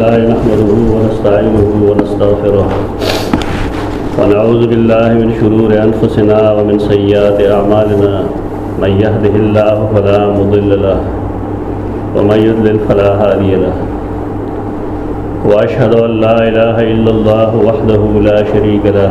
الله نحمده ونستعينه ونستغفره ونعوذ بالله من شرور أنفسنا ومن سيئات أعمالنا من يهده الله فلا مضل له ومن يضلل فلا هادي له وأشهد أن لا إله إلا الله وحده لا شريك له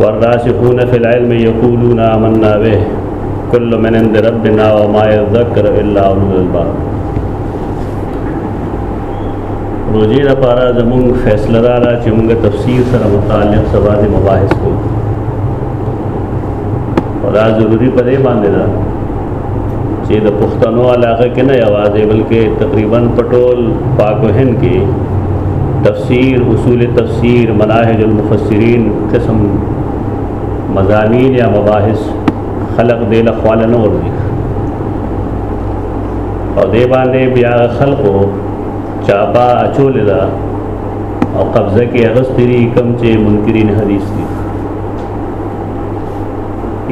والراسخون فی العلم یقولون آمنا به کل من عند ربنا وما یذکر الا اولو الالباب روزی دا پارا زمون فیصله دا را چې موږ تفسیر سره متعلق سبا دې مباحث کوو دا ضروری په دې باندې ده چې د پښتنو علاقه کې نه یوازې بلکې تقریبا پټول پاک هند کې تفسیر اصول تفسیر مناهج المفسرین قسم مضامین یا مباحث خلق دې له خواله نه ورځي او دې باندې بیا خلقو چاپا اچول دا او قبضه کې اغستری کم چې منکرین حدیث دي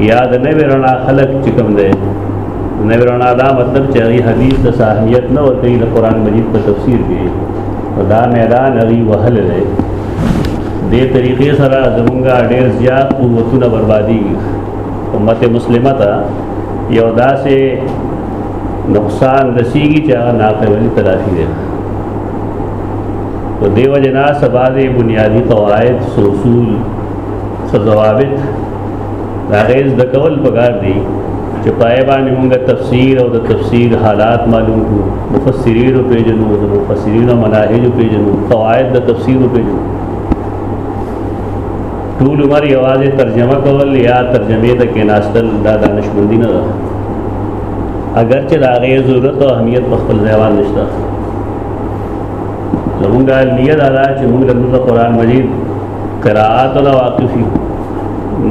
یا د نوې رڼا خلق چې کوم دی نوې رڼا دا مطلب چې هغه حدیث د صحیحیت نه ورته د قران مجید په تفسیر کې دا میدان هغه وهل دی د طریقې سره زمونږه ډېر زیات قوتونه بربادي امت مسلمه ته یو داسې نقصان رسیږي چې هغه ناقابل تلافي دی په دیو جنا سبا دې بنیادی قواعد اصول څه ضوابط دا غیز د کول پکار دی چې پای باندې موږ تفسیر او د تفسیر حالات معلوم کو مفسرین او پیجنو د مفسرین او مناهج پیجنو قواعد د تفسیر پیجنو ټول عمر یوازې ترجمه کول یا ترجمه د کیناستل دا دانشمندی نه ده اگر چې دا غي ضرورت او اهمیت په خپل ځای باندې نشته زمونږ علمیه دا چې موږ د قرآن مجید قراءات نه واقف یو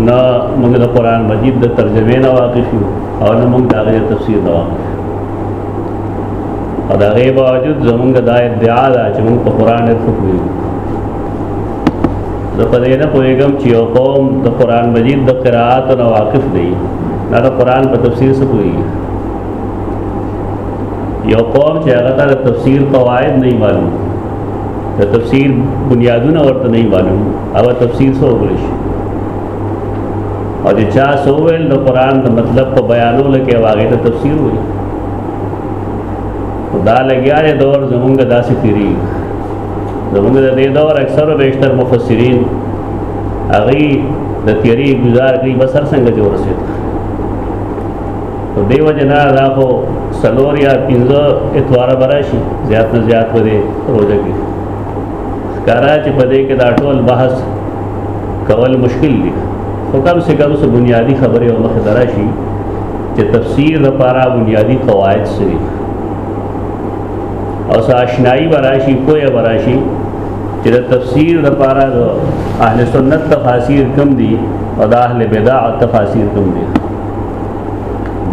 نه موږ د قران مجید د ترجمه نه واقف یو او نه موږ د هغه تفسیر نه واقف او دا غي باوجود زمونږ د ادعا ده چې موږ په قران نه پوهیږو زه په دې نه پوهیږم چې یو قوم د قران مجید د قراءات نه واقف دی نه د قران په تفسیر څه پوهیږي یو قوم چې هغه ته تفسیر قواعد نه معلوم د تفسیر بنیادونه ورته نه معلوم او تفسیر سو وګړي او چې چا سو ویل د قران د مطلب په بیانو لکه واغې ته تفسیر وي دا لګیارې دور زمونږ داسې تیری زمونږ د دې دور اکثر او بیشتر مفسرین هغه د تیری گزار کوي بسر څنګه جوړ شي په دې وجه نه دا خو سلور یا پنځه اتواره به راشي زیات نه زیات به دی روزه کې ښکارا چې په دې کې دا ټول بحث کول مشکل دي خو کم سے کم څه بنیادی خبرې او مخ درا شي چې تفسیر لپاره بنیادی قواعد سری او ساشنائی براشی کوی براشی چې د تفسیر لپاره د اهل سنت تفاسیر کم دي او د اهل بدع تفاسیر کم دي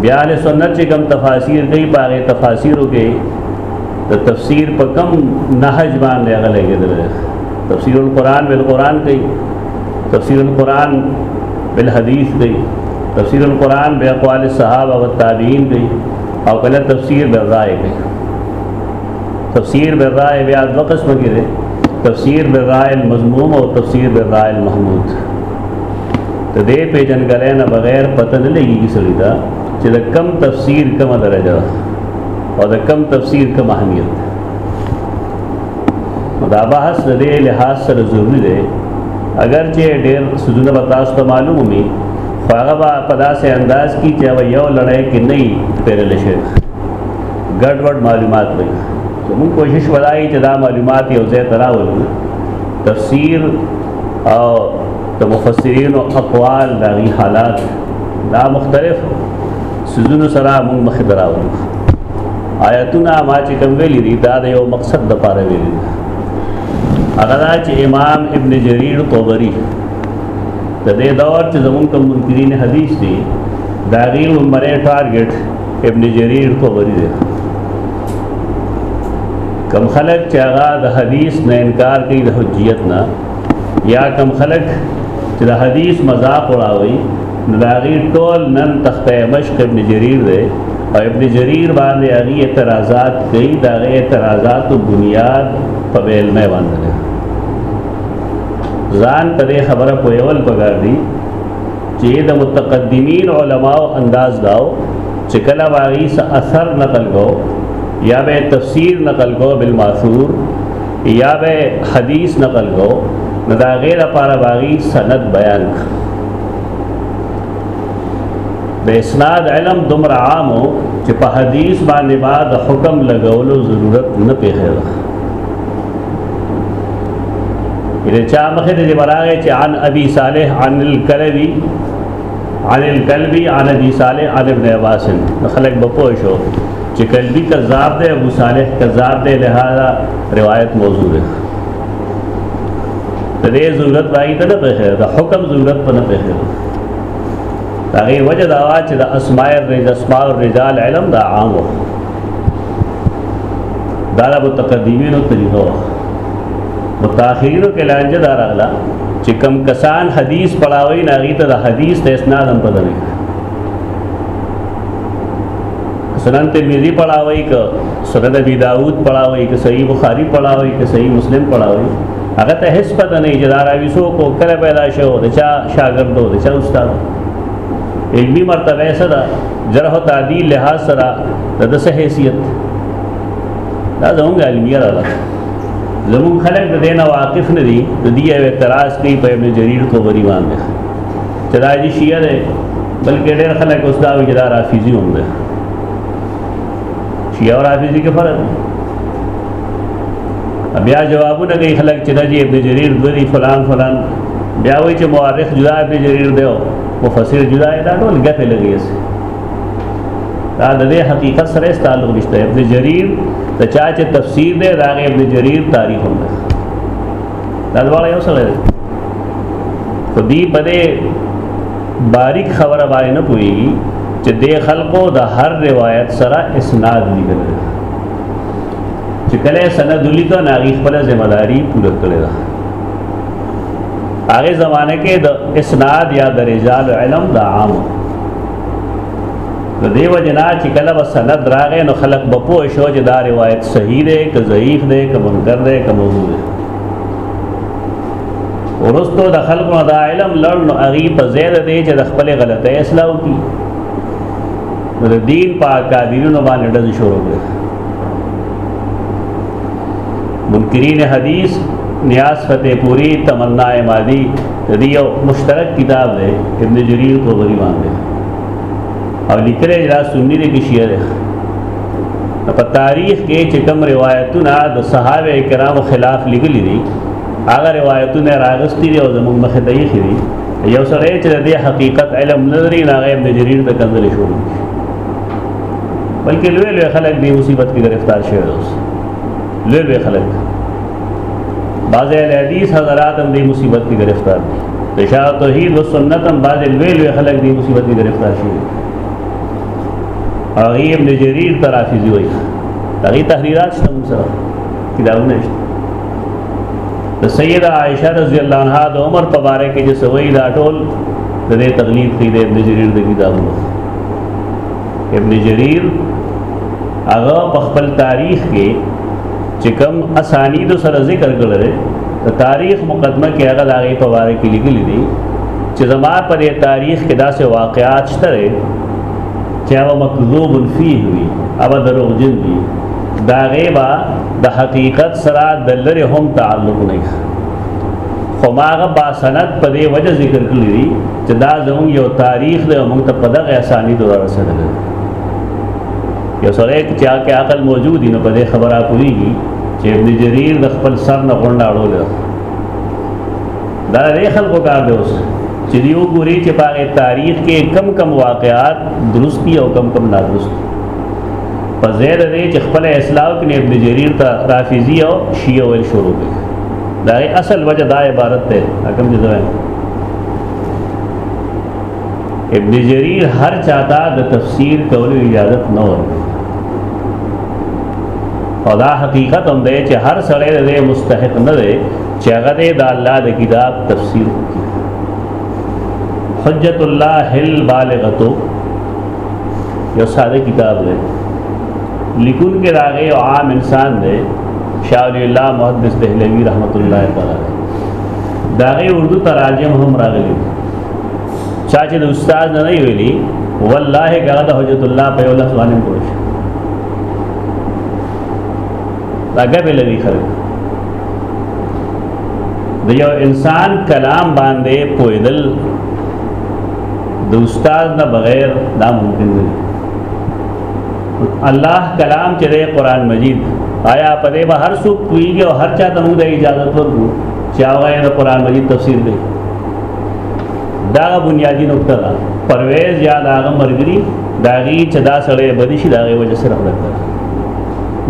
بیا له سنت چې کوم تفاسیر کوي باغې تفاسیرو کې د تفسیر په کم نهج باندې هغه لګیدل تفسیر القرآن بالقرآن کوي تفسیر القرآن بالحدیث کوي تفسیر القرآن بے اقوال صحابہ و تابعین کوي او کله تفسیر بالرائے کوي تفسیر بالرائے بیا د قسم کې تفسیر بالرائے المذموم او تفسیر بالرائے المحمود ته دې پیژنګلې نه بغیر پته نه لګي سړی دا چې د کم تفسیر کومه درجه ده او د کم تفسیر کومه اهمیت ده دا بحث د دې لحاظ سره ضروری دی اگر چې ډېر سودونه به تاسو ته معلوم وي خو هغه به په داسې انداز کې چې هغه یو لړۍ کې نه وي پیرل شي ګډوډ معلومات وي موږ کوشش ولای چې دا معلومات یو ځای ته راوړو تفسیر او د مفسرینو اقوال د غي حالات دا مختلف سيزونو سره موږ مخ دراو آیتونه ما چې کوم ویلي دي دا د یو مقصد د پاره ویلي هغه دا چې امام ابن جرير طبري د دې دور چې زمونږ کوم منکرین حدیث دي دا غي عمره ټارګټ ابن جرير طبري دی کم خلق چې هغه د حدیث نه انکار کوي د حجیت نه یا کم خلق چې د حدیث مذاق وړاوي نو د هغې ټول نن تخته مشک ابن جریر دی او ابن جریر باندې هغې اعتراضات کوي د هغې اعتراضاتو بنیاد په علمه باندې ځان په دې خبره پوهول پکار دي چې د متقدمین علماو انداز داو چې کله واغی س اثر نقل کو یا به تفسیر نقل کو بالماثور یا به حدیث نقل کو نو دا غیر لپاره واغی سند بیان د اسناد علم دومره عام چې په حدیث باندې بعد حکم لګولو ضرورت نه پیښیږي دې چا مخه دې براغه چې عن ابي صالح عن الكلبي عن الكلبي عن ابي صالح عن ابن عباس خلق بپو شو چې کلبي کذاب دی ابو صالح کذاب دی لہذا روایت موضوع ده د دې ضرورت باندې ته نه پېښه د حکم ضرورت په نه پېښه هغه وجه دا چې د اسماء الرجال اسماء الرجال علم دا عام وو دا د متقدمینو طریقه و متأخرینو کې لانجه دا راغله چې کم کسان حدیث پڑھاوي ناغي ته د حدیث د اسناد هم پته نه سنن ترمذی پڑھاوي ک سنن ابي داود پڑھاوي ک صحیح بخاری پڑھاوي ک صحیح مسلم پڑھاوي هغه ته هیڅ پته نه چې دا راوي سو کو کله پیدا شو د چا شاګردو د چا استاد علمی مرتبه یې سره جرح او تعدیل لحاظ سره د د څه حیثیت دا زموږ علمیه را ده زموږ خلک د دې نه واقف نه دي د دې یو اعتراض کوي په ابن جریر طبري باندې چې دا دې شیعه دی بلکې ډېر خلک اوس دا وایي چې دا رافضي هم دی شیعه او رافضي کې فرق دی بیا جوابونه کوي خلک چې دا جی ابن جریر دوی فلان فلان بیا وایي چې مورخ جدا ابن جریر دی مفسر جدا دی دا ټول ګپې لګې سي دا د دې حقیقت سره هیڅ تعلق نشته ابن جریر د چا چې تفسیر دی دا غي ابن جریر تاریخ هم ده دا ډول یو سره دی خو دې په دې باریک خبره باندې نه کوي چې د خلکو د هر روایت سره اسناد لیکل چې کله سند لیکو ناغي خپل ځمواري پوره کړی ده هغه زمانه کې د اسناد یا د رجال علم د عام د دیو جنا چې کله به سند راغې نو خلق به پوه شو چې دا روایت صحیح دی که ضعیف دی که منکر دی که موضوع دی ورستو د خلکو دا علم لړ نو هغه په زیاده دی چې د خپل غلطۍ اصلاح وکړي د دین په اکابرینو باندې ډز شروع کړي منکرین حدیث نیاز فتح پوری تمنا مادی دی یو مشترک کتاب دی ابن جریر کو غری باندې او لیکل یې دا سنی دی کې شیعه دی په تاریخ کې چې کوم روایتونه د صحابه کرامو خلاف لګلې دي هغه روایتونه راغستې دي او زموږ مخې ته یې خېری یو سره چې د حقیقت علم نظری نه غیب د جریر د کنځلې شروع بلکې لوی لوی خلک به مصیبت کې گرفتار شوی اوس لوی لوی خلک بعض اهل حدیث حضرات هم دې مصیبت کې گرفتار دي د شاه توحید و سنت هم بعض لوی لوی خلک دې مصیبت کې گرفتار شوی هغه ابن جریر ترافیزی وایي هغه تحریرات شته موږ سره کتابونه شته د سیده عائشه رضی الله عنها د عمر په باره کې چې سوي دا ټول د دې تقلید کې د ابن جریر د کتابونو ابن جرير هغه په خپل تاریخ کې چې کوم اسانید سره ذکر کړل د تاریخ مقدمه کې هغه د هغې په باره کې لیکلي دي چې زما په دې تاریخ کې داسې واقعات شته دی چې هغه مکذوب فيه وي هغه دروغجن دي د هغې به د حقیقت سره د لرې هم تعلق نه خو ما هغه باسند په دې وجه ذکر کړي دي چې دا زموږ یو تاریخ دی موږ ته په دغه اساني دور رسېدل یو سره چې هغه عقل موجود نه په دې خبره پوریږي چې ابن جریر د خپل سر نه غونډه اړول دا لري خلکو کار دی اوس چې یو ګوري چې په تاریخ کې کم کم واقعات درستی او کم کم نادرست په زیر دی چې خپل اسلام کې ابن جریر ته رافضی او شیعه ول شروع کړي دا اصل وجه دا عبارت ده کوم ځای ابن جریر هر چاته د تفسیر کولو اجازه نه ورکړي او دا حقیقت هم دی چې هر سړی د مستحق نه دی چې هغه د الله د کتاب تفسیر وکړي حجت الله هل بالغتو یو ساده کتاب دی لیکون کې راغی او عام انسان دی شاہ ولی الله محدث دهلوی رحمت الله تعالی دا غي اردو تراجم هم راغلي چا چې د استاد نه ویلي والله هغه د حجت الله په ولس باندې پوه شو دا ګبه لوي خلک د یو انسان کلام باندې پویدل د استاد نه بغیر دا ممکن نه الله کلام چې دی قران مجید آیا په دې به هر څوک کویږي او هر چا ته موږ د اجازه ورکړو چې هغه د قران مجید تفسیر دی دا بنیادی نقطه ده پرویز یا دا هغه مرګري دا غي چې دا سړی بدی شي دا غي وجه سره راځي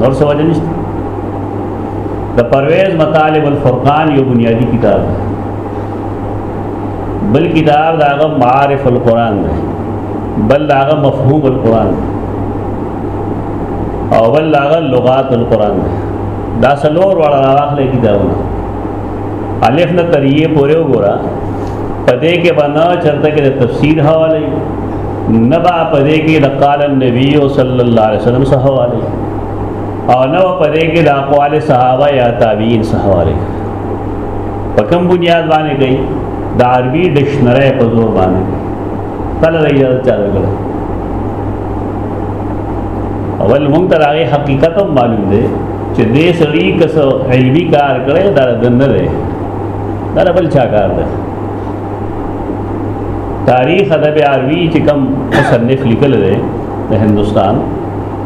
نور څه وجه نشته د پرویز مطالب الفرقان یو بنیادی کتاب دی بل کتاب داغه معارف القرآن دی بل داغه مفهوم القرآن دی او بل داغه لغات القرآن دی دا سلور وړه راغله کتابونه الف نه تر یې پورې وګوره پدې کې باندې چرته کې تفسیر حواله نبا پدې کې د قال النبي صلی الله علیه وسلم سره حواله او نو پدې کې د اقوال صحابه یا تابعین سره حواله په کوم بنیاد باندې کوي د عربي ډکشنري په زور باندې کله د اجازه چا درکړه اول مونږ ته هغه حقیقت هم معلوم دی چې دې سړی کس علمي کار کړي دا دنه دی دا بل چا کار دی تاریخ ادب عربي چې کم مصنف لیکل دی د هندستان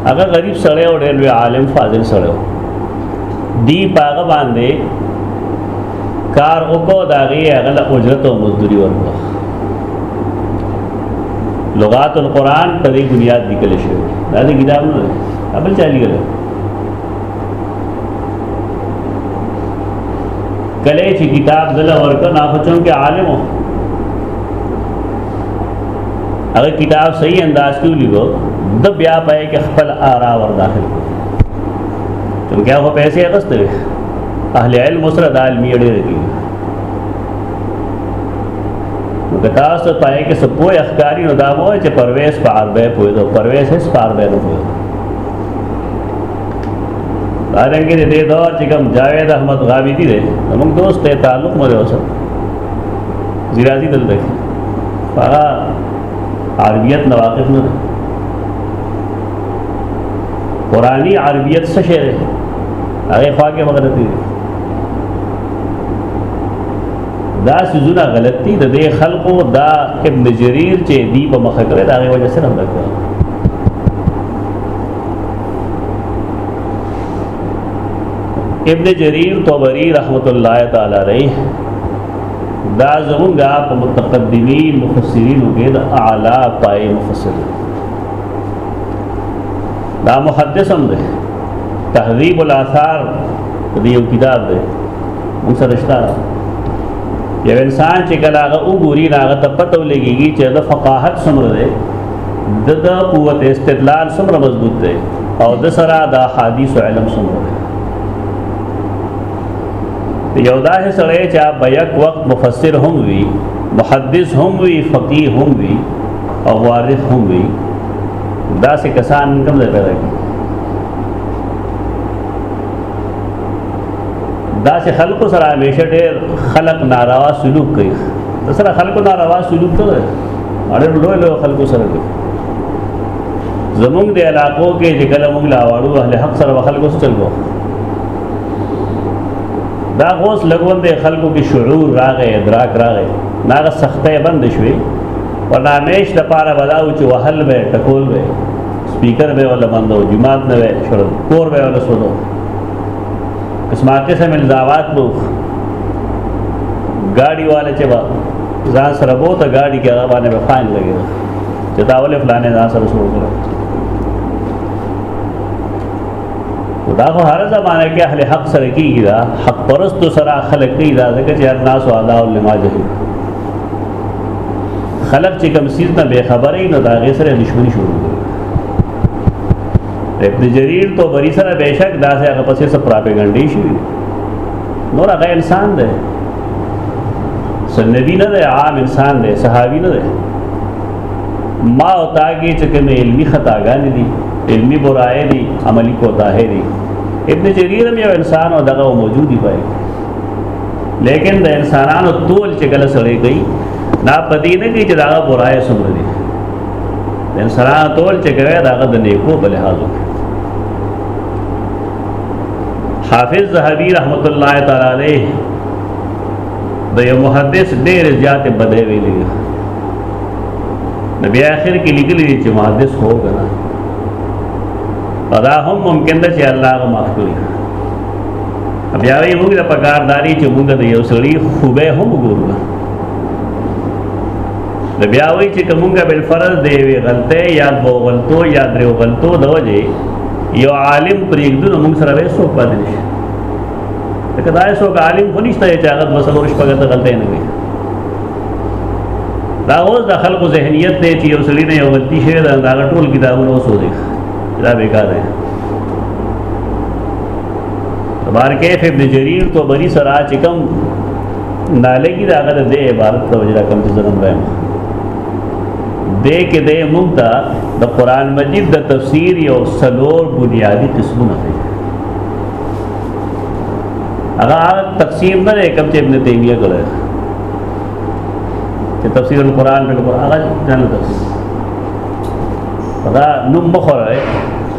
هغه غریب سړی او ډېر عالم فاضل سړی دی پاغه باندې کار وکړو دا غي غل اجرت او مزدوري ورکړه لغات القرآن په دې بنیاد لیکل شوی دا د کتاب نه ابل چا لیکل کله چې کتاب دل ورکړ نه پچوم کې عالم و هغه کتاب صحیح انداز کې ولیکو د بیا پای کې خپل آرا ور داخل کړ چې هغه پیسې اغستې اهل علم سره د علمي اړې لري نو که تاسو پای کې سپو اخکاری نو دا وایي چې پرویز په عربه پوي دو پرویز هیڅ په عربه نه پوي دارنګه دې دور چې کوم جاوید احمد غاویدی دی موږ دوست ته تعلق مو دی اوسه زیرازی دل دی هغه عربیت نه واقف نه قرآنی عربیت څه شی دی هغه خوا کې مغرب دی دا سيزونه غلط دي د دې خلقو دا ابن جرير چې دی په مخه کړی دا غي وجه سره نه کړی ابن جرير طبري رحمت الله تعالی عليه دا زمونږه په متقدمین مفسرینو کې د اعلی پای مفسرین دا محدث هم دی تهذیب الاثار دی یو کتاب دی موږ سره شته یو انسان چې کله هغه وګوري هغه ته پته ولګيږي چې د فقاهت څومره دی د د قوت استدلال څومره مضبوط دی او د سره د حدیث علم څومره دی یو دا سره چې بیک وخت مفسر هم وي محدث هم وي فقيه هم وي او مؤرخ هم وي دا سه کسان کوم ځای پیدا کی دا سه خلکو سره همیشه ډېر خلق ناروا سلوک کوي سره خلکو ناروا سلوک ته اړ لوی لوی خلکو سره کوي زمونږ د علاقو کې چې کله مونږ لاواړو اهل حق سره خلکو سره چلو دا غوس لګوند خلکو کې شعور راغې ادراک راغې ناغه سختې بند شوې ورنه همیش د پاره بداو چې وهل به ټکول به سپیکر به ولا بندو جماعت نه وې شړل کور به ولا سودو قسمه قسم الزامات بو گاڑی والے چې با ځان سره بو ته گاڑی کې هغه باندې به فاین لګي چې دا ولې فلانه ځان سره سوچ دا خو هر زمانه کې اهل حق سره کیږي دا حق پرستو سره خلک کوي دا ځکه چې الناس اعداء لما جهل خلک چې کم سیز نه به خبرې نه دا غي سره دښمنی شروع کوي ابن جریر تو بری سره بهشک دا سه هغه پسې سره پراپګانډي شي نور هغه انسان دی سنبی نه دی عام انسان دی صحابي نه دی ما او تا کې چې کوم علمي خطاګانې دي علمي برایې دي عملی کوتاهې دي ابن جریر هم یو انسان او دغه موجودی پای لیکن د انسانانو تول چې کله سړی گئی دا پدې نه کې چې دا برایې سمره دي انسانانو تول چې کوي دا د نیکو په لحاظ حافظ زهبی رحمت الله تعالی علیه د یو محدث ډېر زیات بده ویلي نو بیا اخر کې لیکلي دي چې محدث هو کنه دا هم ممکن ده چې الله غو مخکوري بیا وی موږ د پکارداري چې موږ د یو سړي خوبه هم ګورو د بیا وی چې کومګه بل فرض دی وی غلطه یا بو غلطو یا درو غلطو د وجه یو عالم پرېږدو موږ سره به سو پد نه کدا یې سو عالم خو نشته چې هغه مسلور شپږه غلطه نه وي دا اوس د خلکو ذهنیت دی چې یو سړی نه یو غلطي شوی ده دا ټول کتابونه اوس ودی دا بیکار دی بار کیف ابن جریر تو بری سرا چې کم ناله کی دا غره دی عبارت ته وجرا کم چې زرم رایم دې کې دې موږ ته د قران مجید د تفسیر یو سلور بنیادی قسمونه دي هغه تفسیر نه کوم چې ابن تیمیه کړی چې تفسیر القرآن په لور هغه ځان تفسیر دا نوم مخره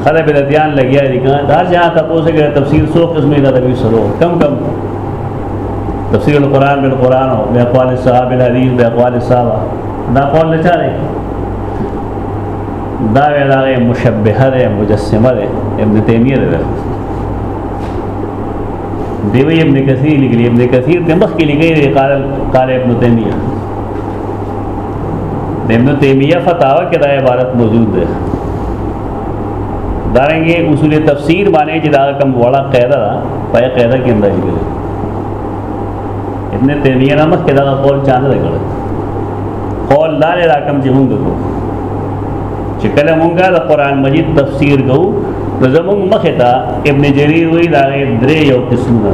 خلک به ځان لګیا دي کنه دا ځان ته پوسه کې تفسیر سو قسمه دا دوی سره کم کم تفسیر القرآن بالقرآن او بیا قال صاحب الحدیث بیا قال صاحب دا قول نه چاره دا ویلا مشبهه مجسمه ده ابن تیمیه ده دی وی ابن کثیر لیکلی ابن کثیر د مخ کې لیکلی دی قال قال ابن تیمیه د ابن تیمیه فتاوا کې دا عبارت موجود ده دارنګه اصول تفسیر باندې چې دا کوم وړه قاعده ده په قاعده کې انداز کړي ابن تیمیه نامه کې دا قول چانه ده قول دار راکم چې موږ کو چې کله مونږه د قران مجید تفسیر کوو نو زمونږ مخه ته ابن جریر وی دا درې یو قسم نه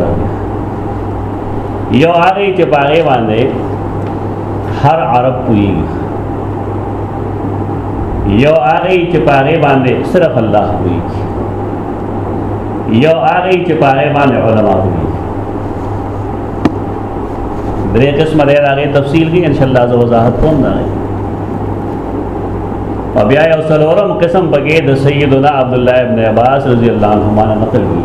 یو هغه چې باغې باندې هر عرب کوي یو هغه چې باغې باندې صرف الله کوي یو هغه چې باغې باندې علما کوي درې قسم لري هغه تفصیل کې ان شاء الله زه وضاحت کوم نه او بیا یو سلورم قسم بګې د سیدنا عبد الله ابن عباس رضی الله عنهما نقل دي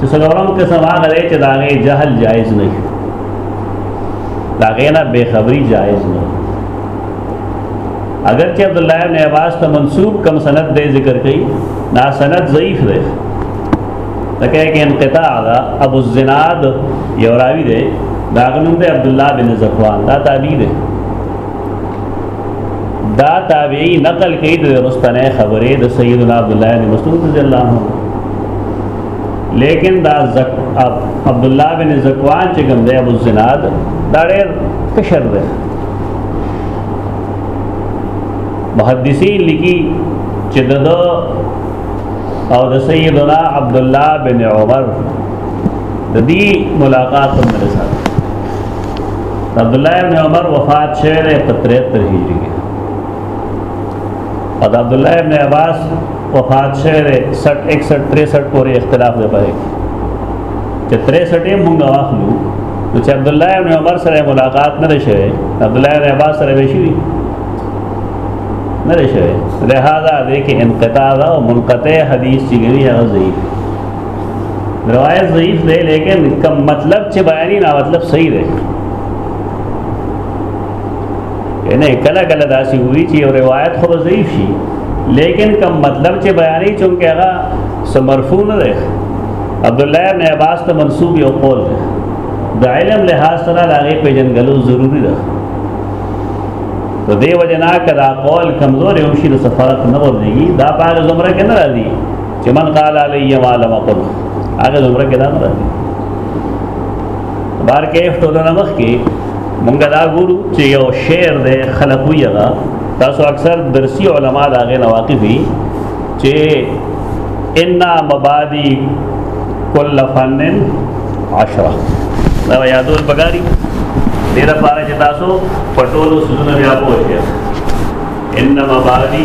چې سلورم قسم هغه دی چې داغه جهل جایز نه شي داغه نه بے خبری جایز نه اگر چې عبد الله ابن عباس ته منسوب کم سند دی ذکر کړي نا سند ضعیف دی لکه کې انقطاع دا ابو الزناد یو راوی دی داغه نوم دی عبد الله بن زکوان دا تابعی دی دا تابعی نقل کوي د رستنه خبره د سیدنا عبد الله بن مسعود رضی الله عنه لیکن دا زک عبد الله بن زکوان چې کوم دی ابو زناد دا ډېر کشر دی محدثین لیکي چې د او د سیدنا عبد الله بن عمر د دې ملاقات هم سره عبد الله ابن عمر وفات شوه دی په 73 هجری کې او عبد الله ابن عباس وفات شوه دی 60 61 63 پورې اختلاف دی پای چې 63 یې مونږ واخلو نو چې عبد الله ابن عمر سره ملاقات نه شوه عبد الله ابن عباس سره به شي نه شوه لہذا دې کې انقطاع او منقطع حدیث چې غوي هغه ضعیف روایت ضعیف دی لیکن کم مطلب چې بیانې نه مطلب صحیح دی یعنی کله کله داسې وی چې روایت خو ضعیف شي لیکن کم مطلب چې بیانې چونکه هغه سمرفون دی عبد الله ابن عباس ته منسوب یو قول دی د علم لحاظ سره لاغه پیژنګلو ضروری ده نو دی وجنا کدا قول کمزور هم شي نو سفارت نه ورځي دا په زمره کې نه راځي چې من قال علی ما لم اقل هغه زمره کې دا نه راځي بار کې ټولنه مخ کې مونږ دا ګورو چې یو شعر دی خلق وی هغه تاسو اکثر درسی علما دا غې نواقفي چې ان مبادی کل فن عشرہ دا یادو بګاری ډیر پاره چې تاسو پټولو سونه بیا پوهیږئ ان مبادی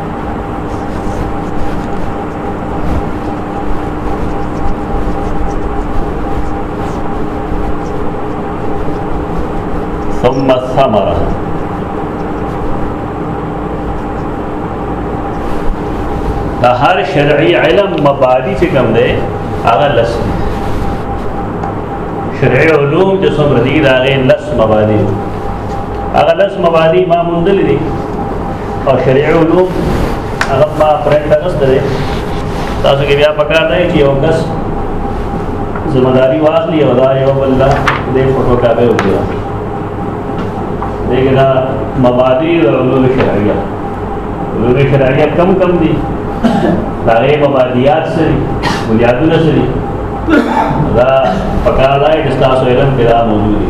ثم الثمره د هر شرعي علم مبادی چې کوم دی هغه لس شرعي علوم چې څومره دي دا غي لس مبادی هغه لس مبادی ما مونږ دي او شریعه علوم هغه ما پرېکړه نشته دی تاسو کې بیا پکار دی چې یو کس ذمہ داری واخلي او دا یو بل لا دې فوټو کاپي وکړي دغه دا مبادی د علوم شرعیه علوم شرعیه کم کم دي دا غي مبادیات سری بنیادونه سری دا پکار دی چې تاسو علم کې دا موجود دي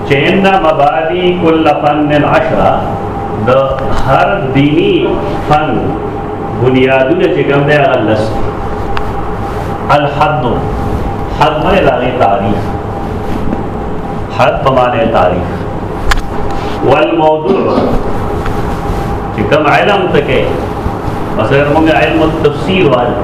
چې ان مبادی کل فن العشره د هر دینی فن بنیادونه چې کوم دی هغه لس الحد حد مې لاغي تعریف حد په معنی تعریف والموضوع چې کوم علم تکه مثلا موږ علم التفسیر وایو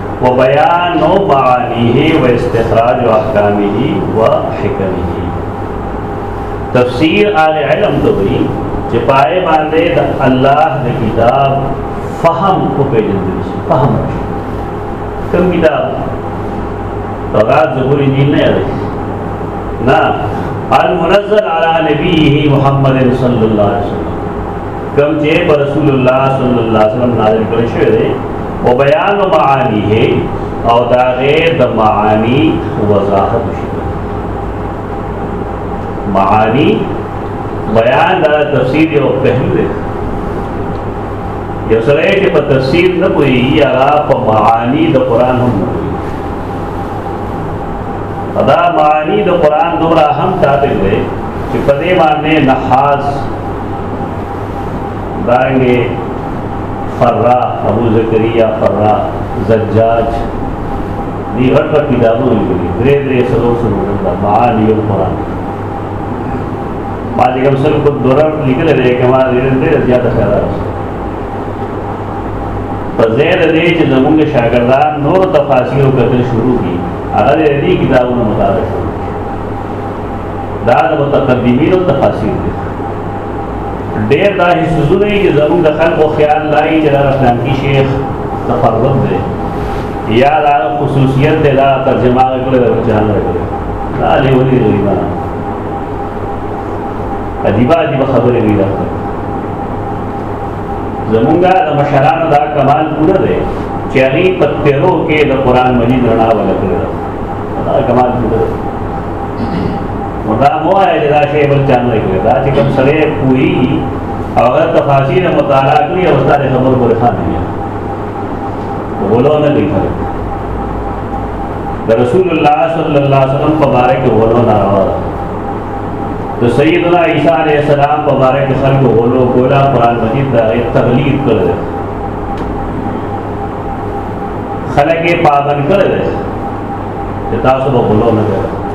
و بیان و معانیه و استخراج و احکامه و حکمه تفسیر آل علم تو ہوئی چې پائے باندې د الله د کتاب فهم کو پیژندل شي فهم کوم کتاب تورات زبور انجیل نه دی نه المنزل علی نبیه محمد صلی الله علیه وسلم کوم چې پر رسول الله صلی الله علیه وسلم نازل کړی شوی دی و بیان معانیه او دا غیر د معانی وضاحت شي معانی بیان دا تفسیر او فهم دی یو سره چې په تفسیر نه کوي یا په معانی د قران هم نه کوي دا معانی د قران دومره هم تابع دی چې په دې باندې نحاس دارنګه فرا ابو زکریا فرا زجاج دی غټ غټ کتابونه لیکلي درې درې سلو سلو دا معالی القرآن ما دې کوم سل کو دوران لیکل دی کما دې دې زیات خیال راځي په زیر دې چې زمونږ شاګردان نور تفاسیر کتل شروع کی هغه دې کتابونه مطالعه شروع دا د متقدمینو تفاسیر دي ډېر داسې سوزونه چې زموږ د خلکو خیال لای چې دا فلانکي شیخ تفرد دی یا دا خصوصیت دی دا ترجمه کړل د چان راغلی دا لیونی دی ما عجیب عجیب خبرې وی دا زمونږ د مشرانو دا کمال پوره دی چې هغه په تیرو کې د قران مجید رڼا ولکړه دا کمال پوره دی نو دا مو وایي چې دا شی بل چا نه کوي دا چې کوم سړی پوهېږي او هغه تفاصیل مطالعه کړي او ستا د خبرو پورې خان دي غلو نه کوي خلک د رسول الله صلی الله علیه وسلم په باره کې غلو ناروا ده د سیدنا عیسی علیه السلام په باره کې خلکو غلو کولا قرآن مجید دا غیر تغلیب کړل خلک یې پابند کړل چې تاسو به غلو نه کوئ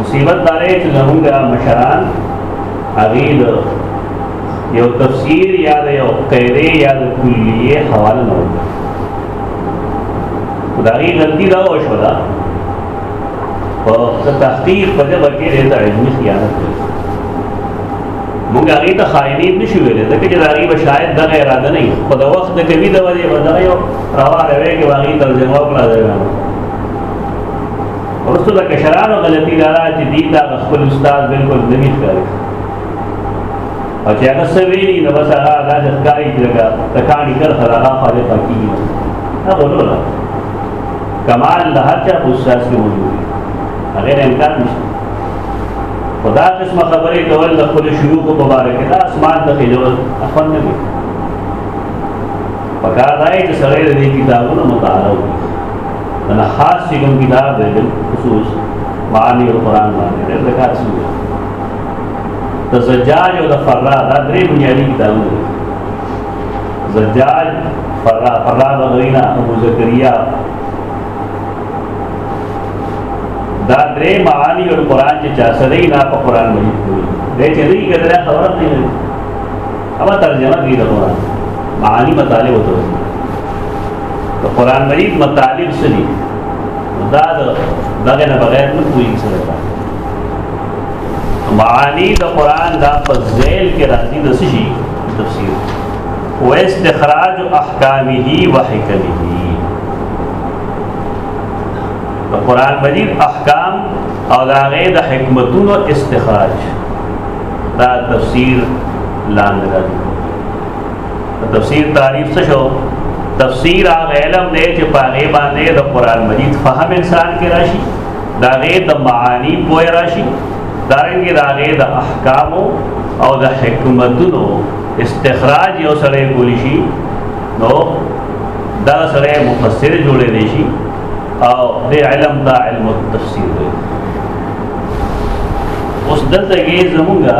مصیبت دا دی چې زمونږ مشران هغې د یو تفسیر یا د یو قیدې یا د کلیې حواله نه وکړه د هغې غلطي دا وشوه ده په تحقیق په ژبه کې دی ته علمي خیانت دی موږ هغې ته خاینې نه شو ویلی ځکه چې د هغې به شاید دغه اراده نه وي خو د وخت د کمي د وجې به دغه یو روا روی کې به هغې ترجمه وکړه ورسو د کشرانو غلطي دا ده چې دې ته خپل استاد بالکل نه ښکاري او چې هغه څه ویلي نو بس هغه دا د ښکاري چې لکه د کاڼي کرښه د هغه خوا دېخوا کېږي هغه نو ده کمال د هر چا په استاد کې موجود دی هغې نه امکان نشته خو دا قسمه خبرې کول د خپلو شیوخو په باره کې دا اسمان ته خېژول خوند نه کوي پکار دا چې سړی د دې کتابونو مطالعه وکړي بل خاص چې کوم کتاب دی بل خصوص معانی القرآن باندې ډېر لکار شوی د زجاج او د فرا دا درې بنیادي کتابونه دي زجاج فرا فرا بغینا ابو زکریا دا درې معانی القرآن چې چا سره نه په قرآن مجید کوي دې چې دې کړه خبره نه لري اما ترجمه دې د قرآن معانی مطالب وته د قران مجید مطالب سړي دا دغه نه بغیر نه کوي سره معانی د قران دا په ذیل کې راځي د سشي تفسیر و استخراج احکامه و حکمه د قران مجید احکام او د هغه د حکمتونو استخراج دا تفسیر لاندې راځي تفسیر تعریف څه شو تفسیر هغه علم دی چې په هغه باندې د قران مجید فهم انسان کې راشي دا غي د معانی پوه راشي دا رنګي دا غي د احکام او د حکمتونو استخراج یو سره کولی شي نو دا سره مفسر جوړې دي شي او د علم دا علم التفسیر دی اوس دلته کې زمونږه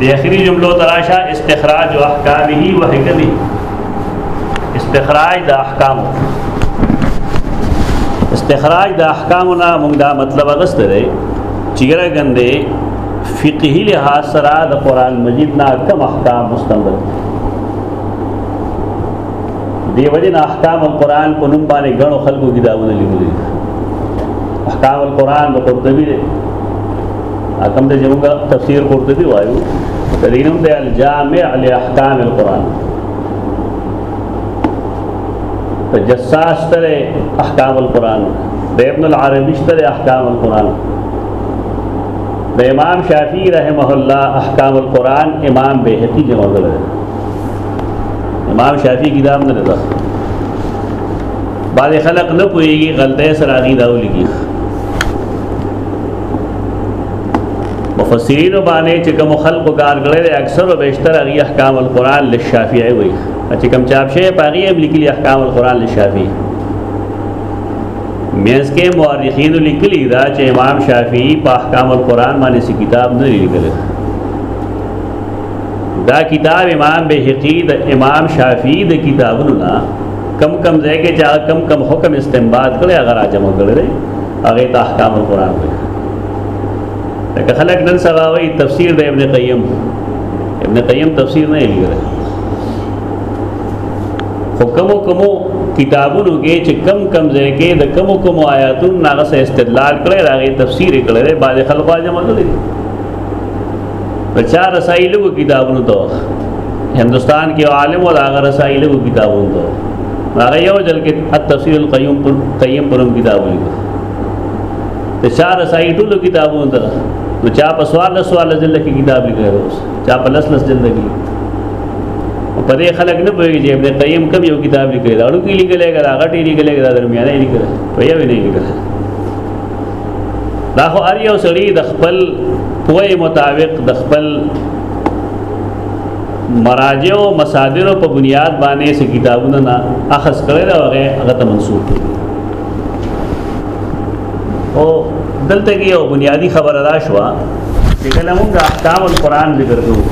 د اخري جملو تراشه استخراج او احکامه او حکمه استخراج د احکام استخراج د احکام نه موږ دا مطلب غسته دی چې ګره ګندې فقهي لحاظ سره د قران مجید نه کم احکام مستنبط دی وجه نه احکام القرآن په نوم باندې غنو خلکو کتابونه لیکلي احکام القرآن د قرطبي دی حکم د جمع تفسیر قرطبي وایو ترینم د الجامع لاحکام القرآن تجساس تر احکام القرآن د ابن العربی تر احکام القرآن د امام شافعی رحمه الله احکام القرآن امام بهتی جمع کړل امام شافعي کتاب نه ده بعض خلق نه پوهیږي غلطه سره هغه دا ولګي مفسرین باندې چې کوم خلقو کارګړې اکثر او بیشتر هغه احکام القرآن للشافعي وي چې کوم چاپ شي پاغي هم لیکلي احکام القرآن للشافعي مینس کې مورخین لیکلي دا چې امام شافعي په احکام القرآن باندې کتاب نه لیکلی دا کتاب امام بهقی د امام شافعی د کتابونو نه کم کم ځای کې چې کم کم حکم استنباط کړي هغه راجمع کړي دی هغه ته احکام القرآن وایي لکه خلک نن سبا وایي تفسیر د ابن قیم ابن قیم تفسیر نه لیکلی خو کمو کمو کتابونو کې چې کم کم ځای کې د کمو کمو آیاتونو هغه سره استدلال کړی هغه تفسیر کړی بعضې خلکو جمع کړی په چا رسایلو کتابونو ته هندستان کې عالم ولا هغه رسایلو کتابونو ته هغه یو ځل کې التفسیر القیوم پر قیم پرم کتاب ولیکو ته چا رسایلو کتابونو ته نو چا په سوال له سوال ځل کې کتاب لیکل اوس چا په لس لس ځل کې په دې خلک نه پوهیږي چې ابن قیم کوم یو کتاب لیکلی دا اړو کې لیکلی دا غټي لیکلی دا درمیانه لیکلی په یو نه لیکلی دا خو ار یو سړی د خپل پوهې مطابق د خپل مراجع او مصادر په بنیاد باندې سې کتابونه نه اخذ کړي دا هغه هغه ته منسوب دي او دلته کې یو بنیادی خبره را شو چې کله موږ احکام القرآن ذکر کوو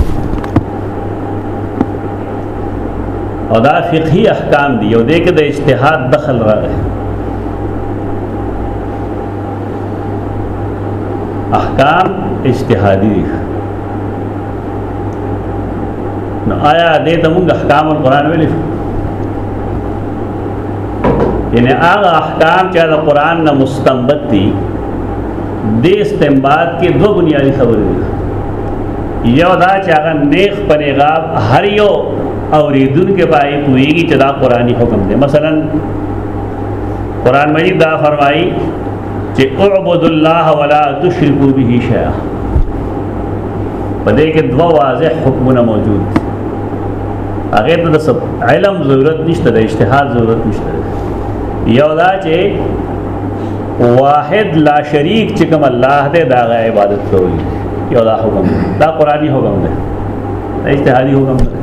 او دا فقهي احکام دي یو دې کې د اجتهاد دخل راغی احکام اجتهادي دي نو آیا دې ته موږ احکام القرآن ویل شو یعنی هغه احکام چې د قرآن نه مستنبط دي د استنباط کې دوه بنیادی خبرې دي یو دا چې هغه نیخ پنیغاب هر یو اوریدونکو پای پوېږي چې دا قرآني حکم دی مثلا قرآن مجید دا فرمائی کہ اعبد اللہ ولا تشرکو به شیئا پدے کے دو واضح حکمنا موجود اگر تو سب علم ضرورت نشته د اجتهاد ضرورت نشته یو دا چې واحد لا شریک چې کوم الله دې دا غي عبادت کوي یو دا حکم دا قرآنی حکم دی اجتهادي حکم دی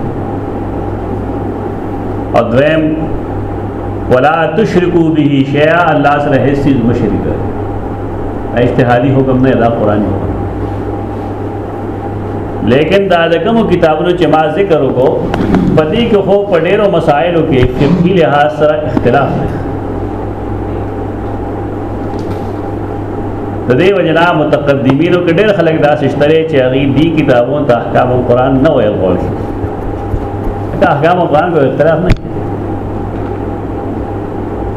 او دویم ولا تشرکو به شیئا الله سره هیڅ چیز مشرک اجتهادي حکم نه دا قرآني حکم لیکن دا د کوم کتابونو چې ما ذکر وکړو په دې کې خو په ډېرو مسایلو کې فقهي لحاظ سره اختلاف دی د دې وجنا متقدمینو کې ډېر خلک دا سشتره چې هغه دې کتابونو ته احکام القرآن نه ویل غواړي دا احکام القرآن په اختلاف نه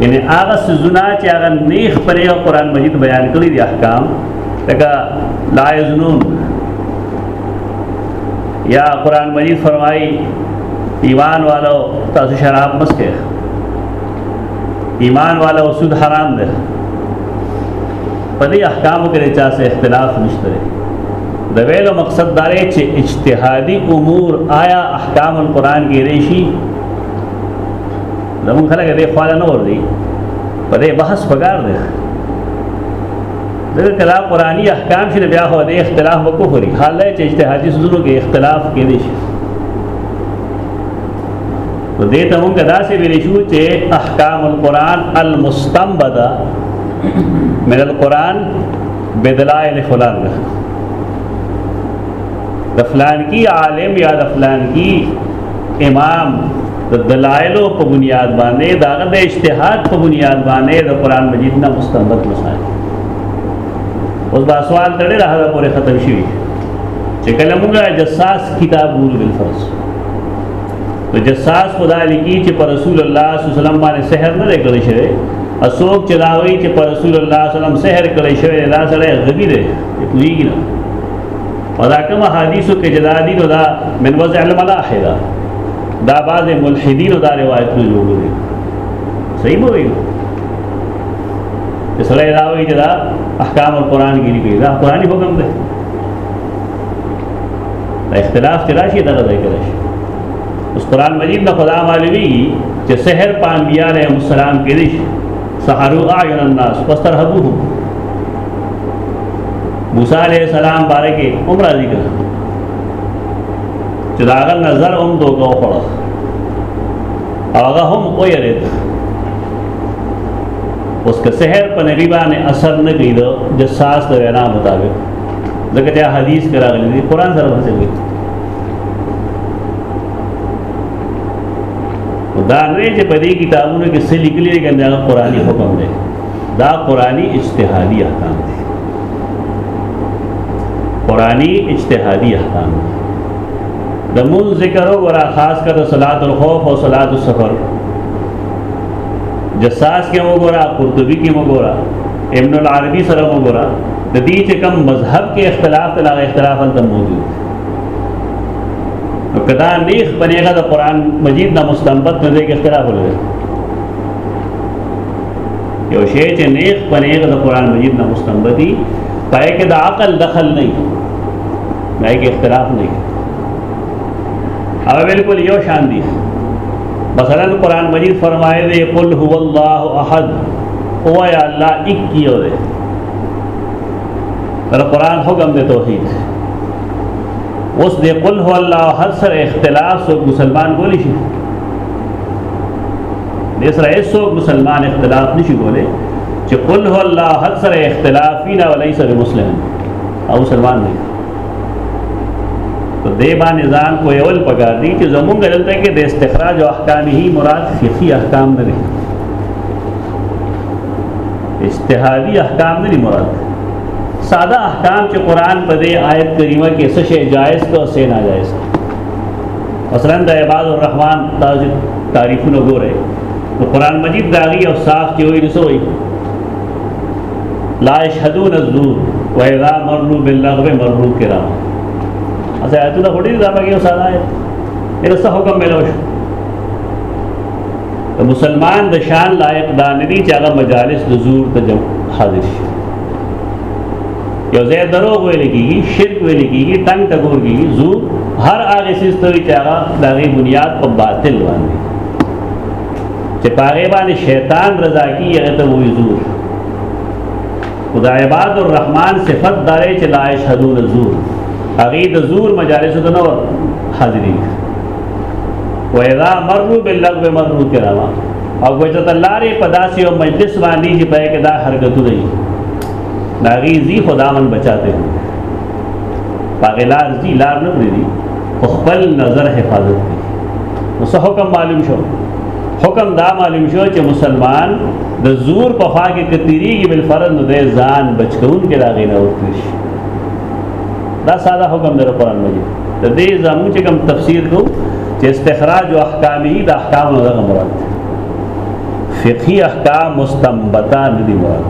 یعنی هغه سزونه چې هغه نیخ پرې او قران مجید بیان کړی دی احکام لکه لا یزنون یا قران مجید فرمایي ایمان والو تاسو شراب مس کې ایمان والو سود حرام ده په دې احکامو کې چا سره اختلاف نشته د ویلو مقصد دا چې اجتهادي امور آیا احکام القرآن کې راشي دا موږ خلک دې خواله نه ورځي په دې بحث پکار دی دغه کلا قرآنی احکام چې بیا خو دې اختلاف وکړي حال دی چې اجتهادي سوزونو کې اختلاف کې دي شي نو دې ته موږ داسې ویل شو چې احکام القرآن المستنبده من القرآن بدلائل فلان ده د فلان کی عالم یا د فلان کی امام د دلایلو په بنیاد باندې دا د اجتهاد په بنیاد باندې د قران مجید نه مستنبط مسائل اوس دا سوال تړي راځه پورې ختم شي چې کله موږ جساس کتاب ګورو بل فرض نو جساس خدا لکی چې پر رسول الله صلی الله علیه وسلم باندې سحر نه کړی شوی اسوک چلاوي چې پر رسول الله صلی الله علیه وسلم سحر کړی شوی دا سره غبي دی پوریږي نه ودا کوم حدیثو کې جلادی نو دا من وضع الملاحده دا بعض ملحدین دا روایت نه جوړوي صحیح مو ویل چې سړی دا وایي چې دا احکام القرآن کې لري دا قرآني حکم دی دا اختلاف چې راشي دغه ځای کې راشي اوس قرآن مجید نه خدا معلومي چې سحر په انبیاء علیهم السلام کې دي سحروا اعین الناس واسترهبوهم موسی علیہ السلام باره کې هم راځي کړه چې دا هغه نظر هم دوکه وخوړه هغه هم ویرید اوس که سحر په نبی باندې اثر نه کوي د جساس د وینا مطابق ځکه چې حدیث کې راغلي دي قران سره ورته وي دا نه چې په دې کتابونو کې څه لیکلي دي کنه قرآني حکم دی دا قرآنی اجتهادی احکام دی قرآنی اجتهادی احکام دی د مون ذکر ورا خاص کر صلات الخوف او صلات السفر جساس کې مو ګورا قرطبي کې مو ګورا ابن العربي سره مو ګورا د دې چې کم مذهب کې اختلاف ته لاغه اختلاف هم موجود نو کدا نیخ بنېغه د قران مجید نه مستنبط نه دی کې اختلاف ولري یو شی چې نیغ په نیغ د قرآن مجید نه مستنبطي پای کې د عقل دخل نه نه کې اختلاف نه او بالکل یو شان دي مثلا قرآن مجید فرمایي دی قل هو الله احد او یا الله ایک کیو دی تر قرآن حکم دی توحید اوس دی قل هو الله احد سره اختلاف سو مسلمان کولی شي دې سره هیڅ مسلمان اختلاف نشي کولای چې قل هو الله حد سره اختلافي نه وليس بمسلم او مسلمان دی په دې باندې ځان کو یول پکار دي چې زمونږ دلته کې د استخراج او احکامه مراد فقهي احکام نه دي اجتهادي احکام نه دي مراد ساده احکام چې قران په دې آیت کریمه کې څه شی جایز او څه ناجایز مثلا د عباد الرحمن تاسو تعریفونه ګورئ نو قران مجید دا غي او صاف چې وایي نو وایي لا یشهدون الزور و اذا مروا باللغو مروا کرام اته ایتو دا هډی دا باقي وساده ہے میرا څه حکم ملو شو د مسلمان د شان لایق دا ندي چې هغه مجالس د زور ته حاضر شي یو ځای دروغ ویل کیږي شرک ویل کیږي ټنګ ټګور کیږي زو هر هغه سیس ته چې هغه دغه بنیاد په باطل باندې چې پاره باندې شیطان رضا کی هغه ته وایي زور خدا عباد الرحمن صفت دارې چې لا شهدون زور هغه د زور مجالس ته نه حاضرې و اذا مروا باللغو مروا کراما او وجدت الله ری پداسي او مجلس باندې چې پای کې دا حرکتونه داغي زی خدامن بچاته هو پاګه لار زی لار نه پری دی خپل نظر حفاظت کوي نو څه حکم معلوم شو حکم دا معلوم شو چې مسلمان د زور په خوا کې کتیریږي بل فرض نو د ځان بچکون کې راغی نه وکړي دا ساده حکم در قرآن مجید د دې زمو چې کوم تفسیر کو چې استخراج او احکامي د احکام نه مراد فقهي احکام مستنبطه نه دي مراد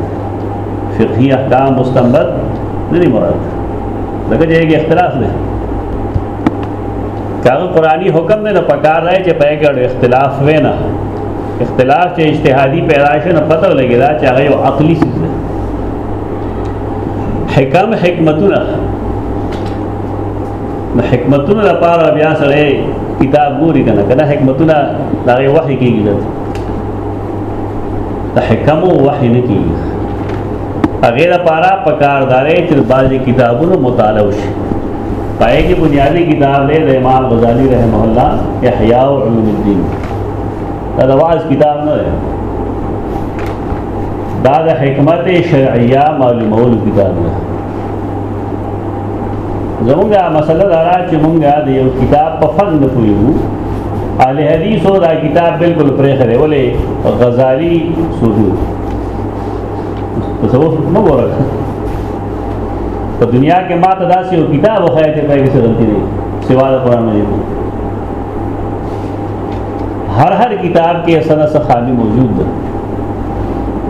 فقهي احکام مستنبط نه دي مراد لکه چې یو اختلاف دی کاغه قرآني حکم نه پکار دی چې په کې اختلاف وینا اختلاف چې اجتهادي پیدا شي نه پته لګی دا چې هغه یو عقلي څه دی حکم حکمتونه د حکمتونو لپاره بیا سره کتاب ګوري کنه کنه حکمتونه دا وحي کیږي د حکم او وحی نه کیږي هغه لپاره په کاردارې چې بعضي کتابونو مطالعه وشي پای کې بنیادی کتاب دی د امام غزالی رحم الله احیاء علوم الدین دا د واعظ کتاب نه دی دا د حکمت شرعیه معلومولو کتاب دی زمونږه مسله دا چې مونږه د یو کتاب په فن نه پوهیږو اهل حدیث او دا کتاب بالکل پرې خره ولې غزالی صوفي تصوف نو ګورل په دنیا کې ما ته داسې یو کتاب وخایې چې پای کې څه غلطي دي سوا د قران مجید هر هر کتاب کې سره څه خامی موجود ده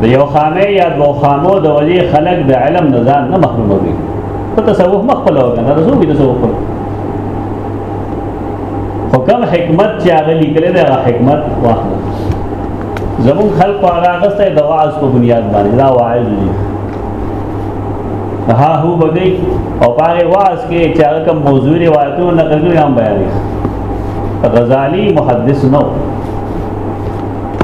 د یو خامه یا دو خامو د وجې خلق د علم نه ځان نه محروموي په تصوف مخ په لوګنه رسول به تصوف خو کوم حکمت چې هغه لیکلی دی هغه حکمت واخله زمون خلق هغه اخیستی د وعظ په بنیاد باندې دا واعظ دي ها هو بګی او پاره واس کې چې هغه کوم موضوع روایتونه نقل کړي هم بیانې غزالی محدث نو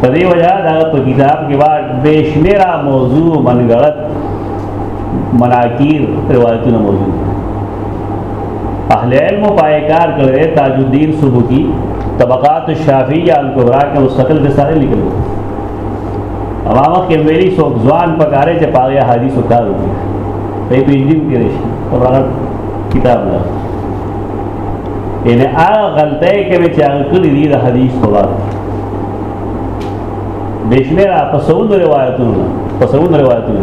په دې وجہ دا په کتاب کې بعد بشمیرا موضوع منګړت مناکیر روایتونه موجود اهل علم پای کار کړی تاج الدین سبکی طبقات الشافعیه الکبرى کې مستقل رساله لیکلو هغه وخت کې ویلي څوک ځوان پکاره چې پاره حدیث وکړ په پیډیم کې راشي په هغه کتاب نه یعنی هغه غلطۍ کې چې هغه کړی دی د حدیث په وخت بشمیر په سعود روایتونو په سعود روایتونو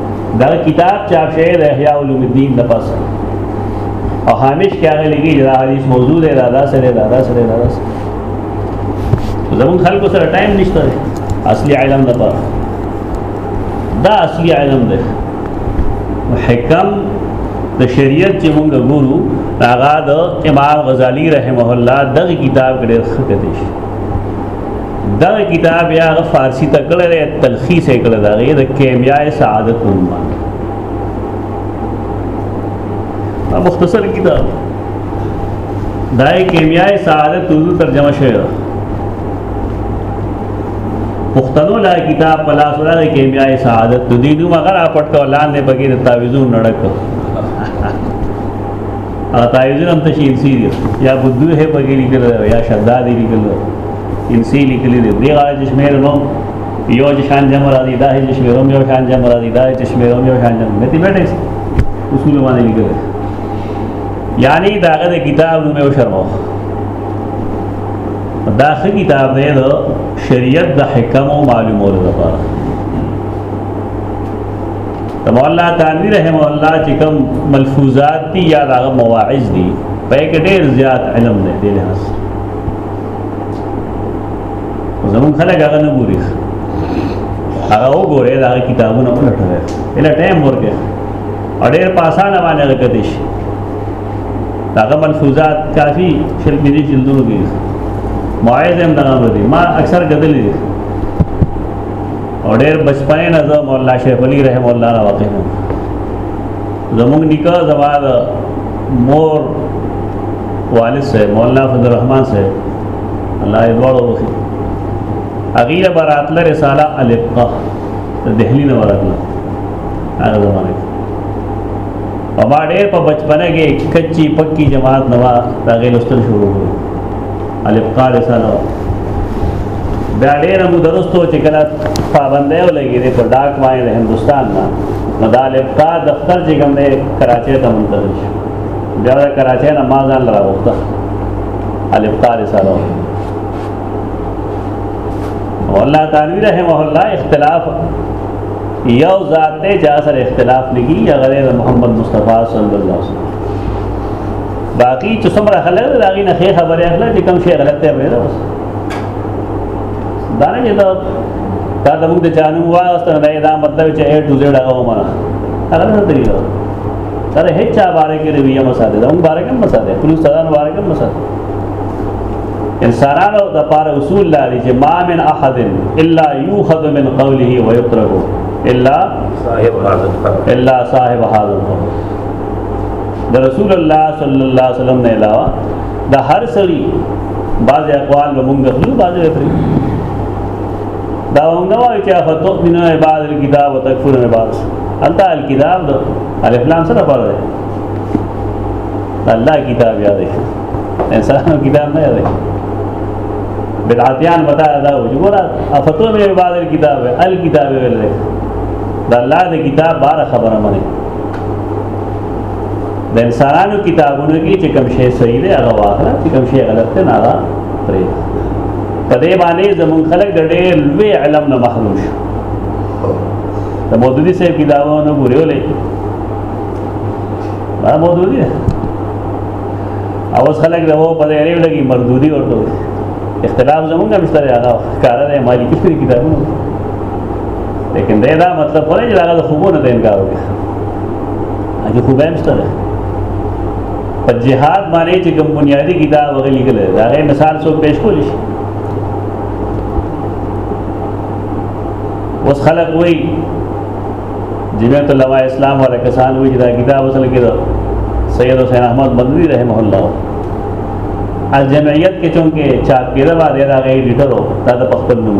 دا کتاب چاپ شوی د احیاء علوم الدین د پس او هامیش کې هغه لګي دا حدیث موضوع دی دا دا سره دا دا سره دا زمون خلکو سره ټایم نشته اصلي علم د پاره دا اصلي علم دی حکم د شریعت چې موږ ګورو هغه د امام غزالی رحمه الله دغه کتاب کې ډېر ښه کتلی شي دا کتاب یا فارسی ته کړل تلخیص یې کړل دا غي د کیمیا سعادت نوما مختصر کتاب دا کیمیا سعادت اردو ترجمه شوی دا پښتنو لا کتاب په لاس ورانه کیمیا سعادت د دې نو مگر اپټ کولان نه بګیر تعویذو نړک او تعیزن هم تشی انسی دی یا بدو ہے پکی لکل دی یا شدادی لکل دی انسی لکل دی دی غالی چشمیر نو یو جشان جمع را دی داہی چشمیر ہم یو شان جمع را دی داہی چشمیر ہم یو شان جمع میں تی بیٹھے اصول مانے لکل دی یعنی داغه د کتاب نوم یو شرمو داخه کتاب دی د شریعت د حکم او معلومولو لپاره د مولا تعالی رحم الله چې کوم ملفوظات دي یا هغه مواعظ دي په کې ډېر زیات علم دی دې لحاظ زمون خلک هغه نه ګوري هغه وګوره دا کتابونه ولټوي اله ټایم ورکه اړیر په اسانه باندې لګیدې شي داغه ملفوظات کافی شل ملي جلدونو کې موعظه هم دغه ودی ما اکثر غدلې او ډېر بچپای نه زه مولا شیخ علي رحم الله را واقع وم زمونږ نکاح زما د مور والد صاحب مولا فضل الرحمن صاحب الله یې دواړو وکړي هغې له به راتله رساله الفقه د دهلي نه به راتله هغه زمانه کې او ما ډېر په بچپنه کې کچي پکي جماعت نه وه د هغې لوستل شروع کړو الف قال سره بیا ډېر مدرستو چې کله پابندې ولګي دي په ډاک وای د هندستان نه نو دا الف کا دفتر چې کوم دی کراچۍ ته منتقل شو بیا د کراچۍ نه ما ځان راوخته الف کا رساله والله تعالی رحمه الله اختلاف یو ذات ته جا سره اختلاف لګي یا غیر محمد مصطفی صلی الله علیه وسلم باقی چې څومره خلک دا غي نه خې خبره اخله چې کوم شی غلط دی وایي اوس دا نه چې دا دا د موږ د چانو واسطه نه دا مطلب چې اې ټو زیډ هغه ومنه هغه نه دی دا سره هیڅ چا باره کې رویه مساده دا موږ باره کې مساده پولیس سره باره کې مساده انسانانو د پاره اصول لري چې ما من احد الا یوخذ من قوله ويترك الا صاحب هذا الا صاحب هذا د رسول الله صلی الله علیه وسلم نه علاوه د هر سړي بعض اقوال به مونږ خپل بعض وکړي دا هم نه وایي چې فتوق من عباد الكتاب وتکفر عباد انت الكتاب د الف لام سره پاره ده الله کتاب یاد دی انسانو کتاب نه یاد دی بدعتیان بتا دا و چې ګوره فتوق من عباد الكتاب الکتاب ویل دی د الله د کتاب بار خبره منه د انسانانو کتابونو کې چې کوم شی صحیح دی هغه واخله چې کوم شی غلط دی نه هغه پرې په دې باندې زمون خلک د ډېر لوی علم نه محروم شو د مودودي صاحب کتابونو ګورولې ما مودودي اوس خلک له په دې اړه لګي مردودي ورته اختلاف زمونږه مشتري هغه کار دی مالي کتابونو لیکن دا دا مطلب خو نه چې هغه د خوبونو ته انکار وکړي هغه خوب هم شته په جهاد باندې چې کوم بنیادی کتاب هغه لیکل دا غي مثال څو پیش کول شي اوس خلک وایي جمعیت علماء اسلام ولا کسان وایي دا کتاب اصل کې دا سید حسین احمد مدنی رحمه الله از جمعیت کې چونکه چاپ کېده باندې دا غي ایډیټر و دا د خپل نوم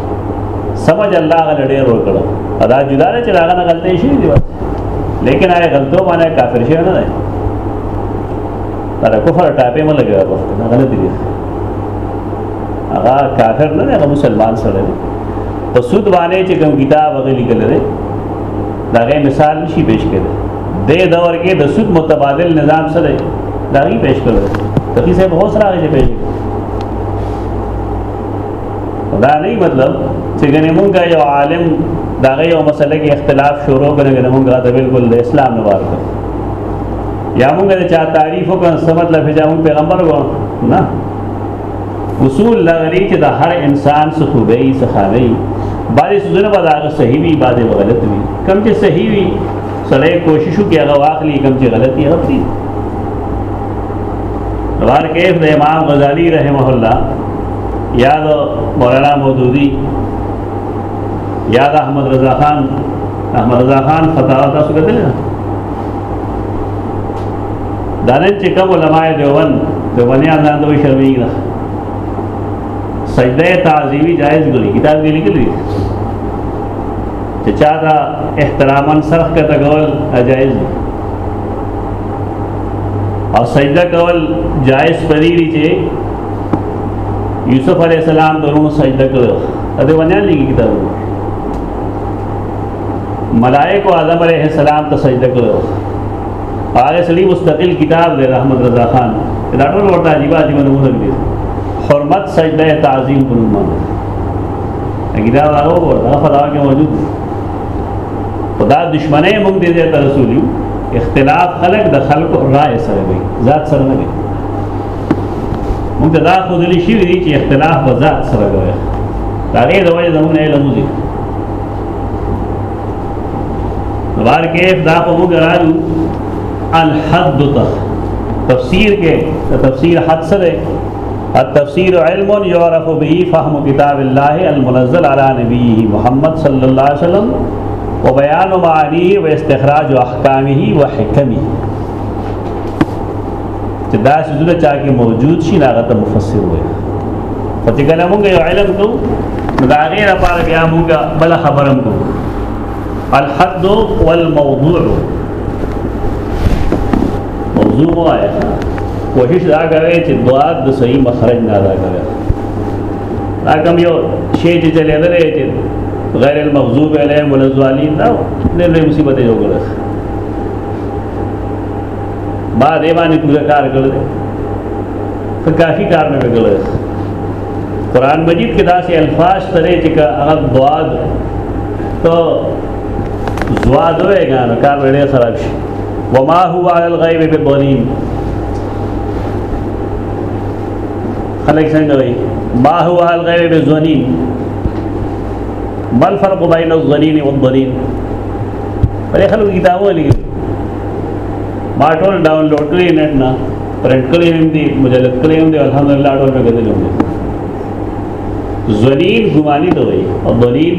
سمجھ الله غل ډیر وکړو دا جدا نه چې هغه غلطي شي دی لیکن هغه غلطو باندې کافر شي نه دی دا کفر ټاپې مله لګیا وو نه غلطي دي هغه کافر نه هغه مسلمان سره دی په سود باندې چې کوم کتاب هغه لیکل دی دا غي مثال نشي پیش کړي د دور کې د سود متبادل نظام سره دی دا غي پیش کړي تقی صاحب هوس راغی پیش کړي دا نه مطلب چې ګنې مونږ یو عالم دا غي یو مسله کې اختلاف شروع کړي ګنې مونږ دا بالکل د اسلام نه وارد یا مونږ د چا تعریف وکړ څه مطلب چې مونږ پیغمبر و نه اصول دا غري چې دا هر انسان څه خوبي څه خامي بعضې سوزونه به د هغه صحیح وي بعضې به غلط وي کوم چې صحیح وي سړی کوشش وکړي هغه واخلي کوم چې غلط وي هغه پرېږدي غار کیف د امام غزالی رحمه الله یا د مولانا مودودی یا د احمد رضا خان احمد رضا خان فتاوا تاسو کتل دا نن چې کوم علماء دیوبند دیوبندي اندان دوی شرمېږي نه سجده تعظیمی جائز غلي کتاب کې لیکلي چې چا دا احترامن سرخ کته کول جائز دی او سجده کول جائز پدې دي چې یوسف علی السلام درونو سجده کړو دا دی ونه لګی کتاب ملائکه آدم علیہ السلام ته سجده کړو هغه سړي مستقل کتاب دی رحمت رضا خان دا ټول ورته عجیب عجیب نمونه دي حرمت سجده تعظیم په نوم باندې کتاب هغه ورته خدای کې موجود دی خدا دشمنه موږ دې ته رسول یو اختلاف خلق د خلق رائے سره وي ذات سره نه وي موږ ته دا خو دلی شوي دي چې اختلاف په ذات سره کوي د هغې د وجې زموږ نه علم وځي بار کې دا خو موږ راغلو الحد ته تفسیر کې تفسیر حد سره التفسیر علم یعرف به فهم کتاب الله المنزل علی نبیه محمد صلی الله علیه وسلم وبيان معانيه واستخراج أحكامه وحكمه چې دا سيزونه چا کې موجود شي هغه ته مفسر وایي خو چې کله موږ یو علم کو نو دا غیر لپاره بیا موږ بل خبرم کو الحد والموضوع موضوع وایا کوشش دا کوي چې دعا د صحیح مخرج نه ادا کوي دا کوم یو شی چې چلېدل چې غیر المغضوب علیهم ولا الضالین دا نه مصیبت یو ګرځي ما دې باندې کوزه کار کړل ته کافي کار نه وکړل قران مجید کې داسې الفاظ سره چې هغه ضاد تو زواد وې غانو کار وړې خراب شي وما هو على الغيب بضنين خلک څنګه وایي ما هو على الغيب بضنين ما الفرق بين الظنين والضنين ولې خلک کتابونه لیکي ما ټول ډاونلوډ کړی نت نه پرنټ کړی هم دی مجلد کړی هم دی الحمدلله ډول په غزل هم دی ذلیل ګمانی ته وایي او ذلیل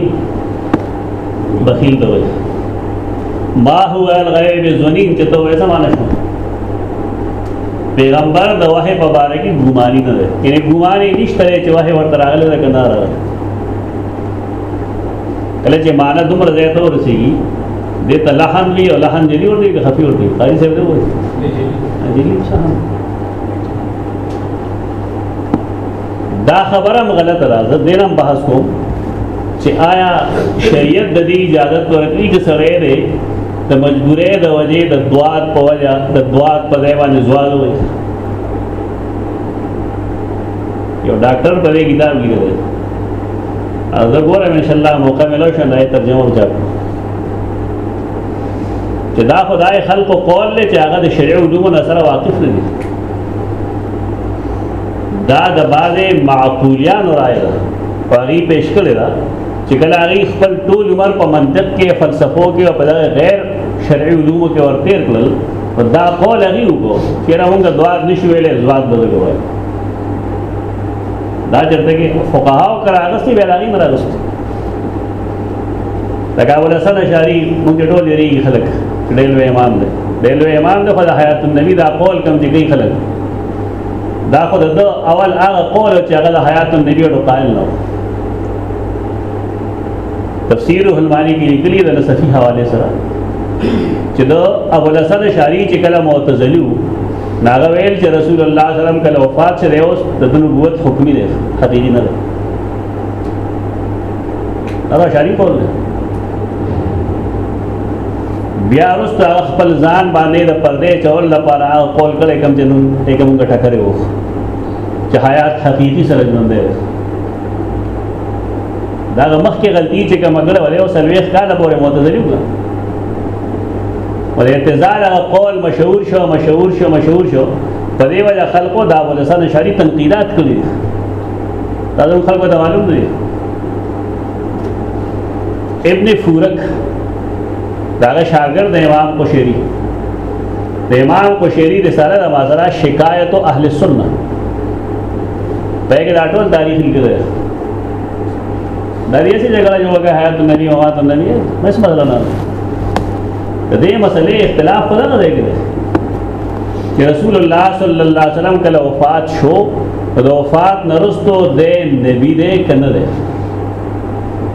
بخیل ته وایي ما هو الغیب ذلیل چې ته وایې معنا شو پیغمبر د وحی په باره کې ګمانی نه دی یعنی ګمانی نشته چې وحی ورته راغلی ده که نه راغلی کله چې معنا دومره ځای ته ورسېږي دې ته لحن وی او لحن جلی ورته کې خفي ورته قاری صاحب دی وایي جلی څه دا خبره هم غلطه ده زه دینم بحث کوم چې آیا شریعت د دې اجازه ورکړي چې سړی دی د مجبورې د وجې د دوات په وجه د دوات په ځای باندې زوال وي یو ډاکټر په دې کتاب لیکلی او زه ګورم ان شاء الله موقع ملو شو نه ترجمه وکړم چې دا خدای خلکو قول لې چې هغه د شریع علوم سره واقف نه دي دا د بعضې معقولیانو رای ده په هغې پېښ کړې ده چې کله هغې خپل ټول عمر په منطق کې فلسفو کې او په دغه غیر شرعي علومو کې ورتېر کړل نو دا قول هغې وکړو چېرې مونږ ځواب نه شو ویلی ځواب به زه ووایم دا چرته کې فقها او کراغستی به لاغي مراغستی لکه ابو الحسن اشعری موږ ټول لري خلک ډېلوي امام دی ډېلوي امام دی خو د حیات النبی دا قول کم دی کوي خلک دا خو د اول هغه قول چې هغه د حیات النبی ورو قائل نه تفسیر الهلمانی کې لیکلي د نصفی حواله سره چې د ابو الحسن اشعری چې کله معتزلی وو ناغه ویل چې رسول الله صلی الله علیه وسلم کله وفات شوه اوس د نبوت حکمی دی حقیقی نه دی هغه شریف ول بیا رست خپل ځان باندې د پردې چول لپاره هغه قول کړي کوم چې نن یې کوم غټه کړي وو چې حیات حقیقی سره ژوند دی دا مخکې غلطي چې کوم غړ ولې او سلويخ کاله پورې معتزلی وکړه ول اعتزال هغه قول مشهور شو مشهور شو مشهور شو په دې وجه خلکو دا ولسان شری تنقیدات کړی دا د خلکو ته معلوم دی ابن فورک دا شاګرد د امام قشيري د امام قشيري رساله د مازرا شکایت او اهل سنت په کې دا ټول تاریخ لیکل دا بیا څه جګړه جوړه کوي حیات النبی او وفات النبی بس مطلب نه ده دې مسلې اختلاف په دغه ځای کې دی چې رسول الله صلی الله علیه وسلم کله وفات شو د وفات نرستو د نبی دې کنه ده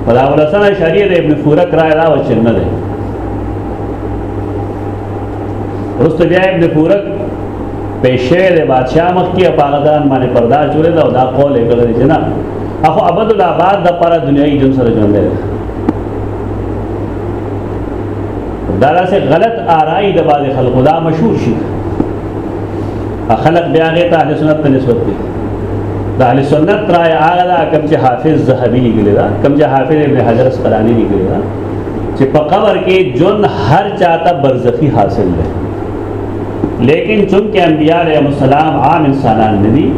په دا ولسنه شریعه ابن فورک را را و چې نه ده رسول بیا ابن فورک پېښې د بادشاہ مخ کې په هغه ځان باندې پردار جوړې دا او دا قول یې کړی چې نه اخو ابد الاباد د پر دنیوي جون سره ژوند دی دا لاسه غلط آرائی د باز خلکو دا مشهور شي خلق بیا غیت اهل سنت ته نسبت دي د اهل سنت رائے هغه دا کوم چې حافظ زهبي لیکلی دا کوم چې حافظ ابن حجر اسقلاني لیکلی دا چې په قبر کې جون هر چاته برزخی حاصل دی لیکن چونکه انبیاء علیہ السلام عام انسانان ندی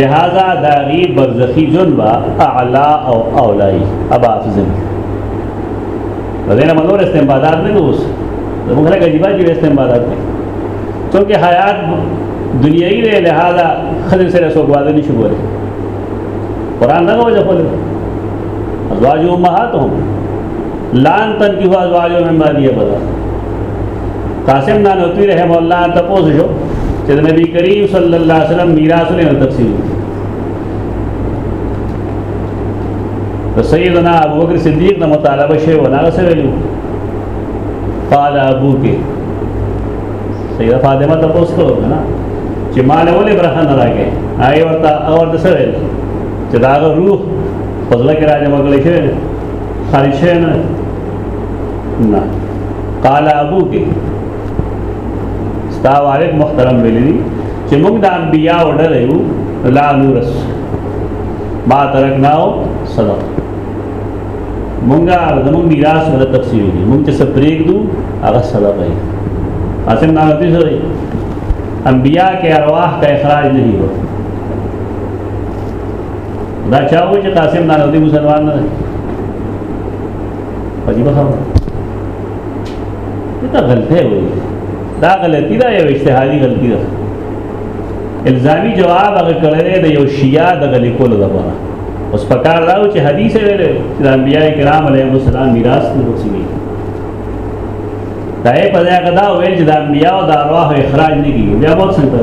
لہذا داغی برزخی جن با اعلا او اولائی اب آفزن وزین منور استنبادات میں دوس زمونږ لکه عجیبه عجیبه استنبادات دي چونکه حیات دنیایي دی لهذا ښځې سره څوک واده نه شي کولی قرآن دغه وجه ښودلې ازواج امهاتهم لان تنکیو ازواجو من بعدی ابدا قاسم نانوتوی رحم الله تپوس شو چې د نبی کریم صلی الله علیه وسلم میراث له تفصیل د سیدنا ابو بکر صدیق نه مطالبه شوی و نه ویلو قال ابو کې سیدہ فاطمه تپوس کړو نه چې مال ولې برخه نه راکې آی ورته اور د سره چې دا روح فضل کې راځي مګلې شوی خارج شوی نه نه قال ابو کې ستا والد محترم ویلی دي چې موږ د انبیا وړل یو لا نورس ما ترکناو صدق مونږه زموږ میراث نه تفسیر دي مونږ ته سپریګ دو هغه صدق دی قاسم ناوتی سره انبیاء کے ارواح کا اخراج نہیں ہو دا چا و چې قاسم نانوتي مسلمان نه دی عجیب خبره دا غلطه وي دا غلطی دا یو اجتهادي غلطی ده الزامي جواب هغه کړی دی د یو شیعه د غلي کولو لپاره اوس په کار راو چې حدیث ویل چې د انبیای کرام علیهم السلام میراث نه رسیږي دا یې په ځای کې دا ویل چې د انبیاو د ارواح اخراج نه کیږي بیا به څنګه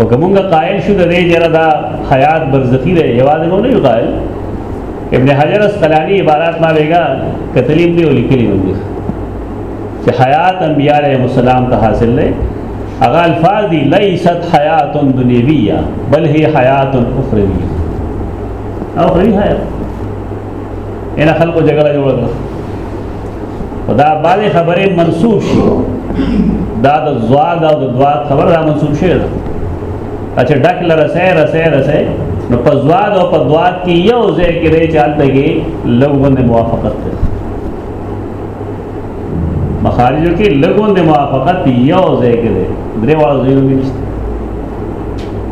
او کومه قائل شو د دې جره دا حیات برزخی دی یوازې مو نه قائل ابن حجر اسقلانی عبارات ما بیگا کتلیم دی او لیکلی دی چې حیات انبیاء علیهم السلام ته حاصل دی هغه الفاظ دی لیست حیات دنیویه بل هی حیات اخرویه اخروی حیات ان خلکو جګړه جوړه کړه دا باندې خبره منسوخ شي دا د زواد او د دواد خبر را منسوخ شي دا چې ډک لرسه رسه رسه نو په زواد او په دواد کې یو ځای کې دی چې حالت کې لغون د موافقت ده مخارجو کې لغون د موافقت یو ځای کې دی درې واړو ځایونو کې نشته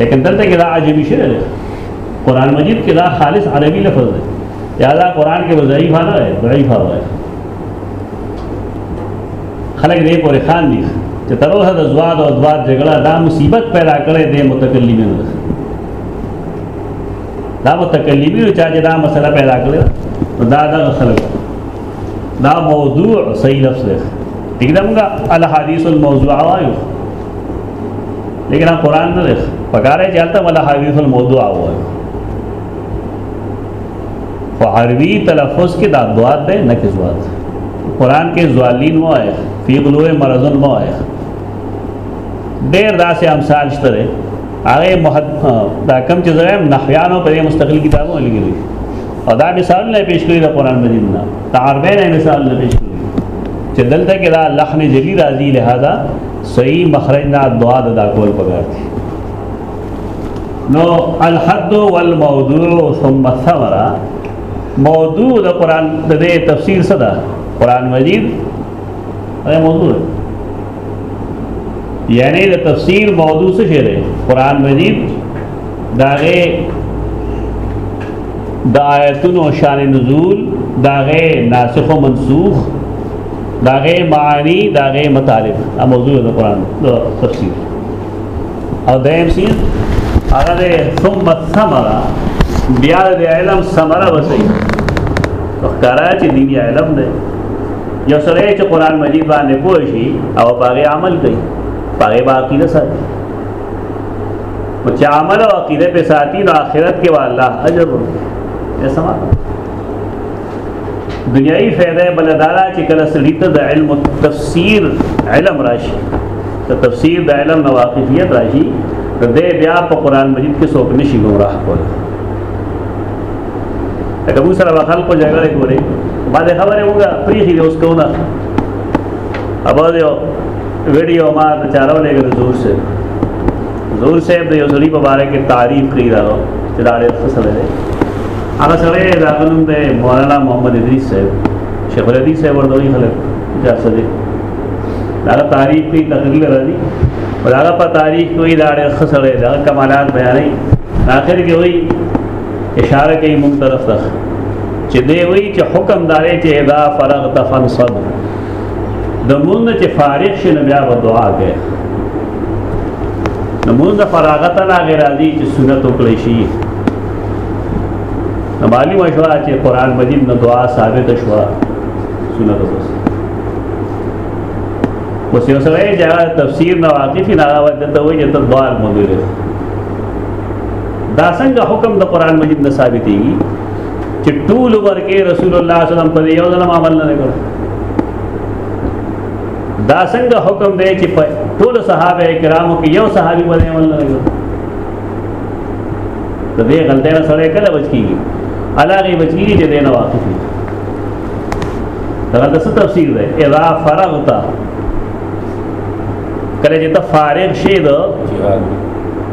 لیکن دلته کې دا عجبي شی دی قران مجید کې دا خالص عربي لفظ دی یا دا قران کې ضعیف نه دی ضعیف وایي خلک دې پورې خان دي چې تر اوسه د زواد او زواد جګړه دا مصیبت پیدا کړې دې متکلمین دا متکلمین چې دا مسله پیدا کړې دا دا خلک دا موضوع صحیح لفظ دی دغه موږ الحدیث الموضوع وایو لیکن قرآن نه لس پکاره چې هلته ولا حدیث الموضوع او په عربي تلفظ کې دا دوات ده نه کې زوات قرآن کې زوالین وای فی غلو مرضن وای ډېر داسې امثال شته ده هغه محد دا کم چې زم نحویانو په مستقل کتابو لګیږي او دا مثال نه پیش کړی د قرآن مجید نه تعربین مثال نه پیش کړی چې دلته کې دا لحن جلی راځي لہذا صحیح مخرج نه دعا د داکول پکار دي نو الحد والموضوع ثم الثمره موضوع د قران د دې تفسیر څه ده قران مجید دا موضوع ده یعنی د تفسیر موضوع څه شی ده قران مجید داغه د آیتونو شان نزول داغه ناسخ و منسوخ داغه معنی داغه مطالب ا موضوع د قران د تفسیر او دیم سین هغه ثم الثمره بیا د علم ثمره وسی وکړه چې دیني علم دی یو سره چې قران مجید باندې پوه شي او باغې عمل کوي باغې باقی نه ساتي او چې عمل او عقیده په ساتي نو آخرت کې والله اجر ورکړي سمات دنیوي فائدې بل دا چې کله سړی ته د علم تفسیر علم راشي ته تفسیر د علم نو واقفیت راشي نو دې بیا په قران مجید کې څوک نشي ګمراه کول دا موږ سره خلکو جګړه کوي باندې خبره موږ پریخي اوس کوونه ابا دې ویډیو ما چارو لګره زور سره زور صاحب د یو سړي په باره کې تعریف کوي دا چې دا ډېر ښه سړی دی هغه سړی د هغه نوم دی مولانا محمد ادریس صاحب شیخ الحدیث صاحب ورته وایي خلک چا څه دی د هغه تعریف کوي تقریر راځي او د هغه په تعریف کې وایي دا ډېر ښه سړی دی هغه کمالات بیانوي آخر کې وایي اشاره کوي مونږ طرف ته چې دی وایي چې حکم دارې چې اذا فرغت فانصب د مونږ چې فارغ شې نو بیا به دعا کوي نمونځ د فراغت نه غیر راځي چې سنت وکړي شي معلوم شو چې قران مجید نو دعا ثابت شو سنت وکړي اوس یو سره چې تفسیر نه واقف نه راوړل ته وایي چې دعا موجود ده دا څنګه حکم د قران مجید نه ثابتېږي چې ټول ورکه رسول الله صلی الله علیه وسلم په یو ځل عمل نه کړو دا څنګه حکم دی چې په ټول صحابه کرامو کې یو صحابي باندې عمل نه کوي ته دې غلطه نه سره کله بچ کیږي علاوه بچ کیږي چې دې نه واقف دي دا د څه تفسیر دی اذا فرغت کله چې ته فارغ شې د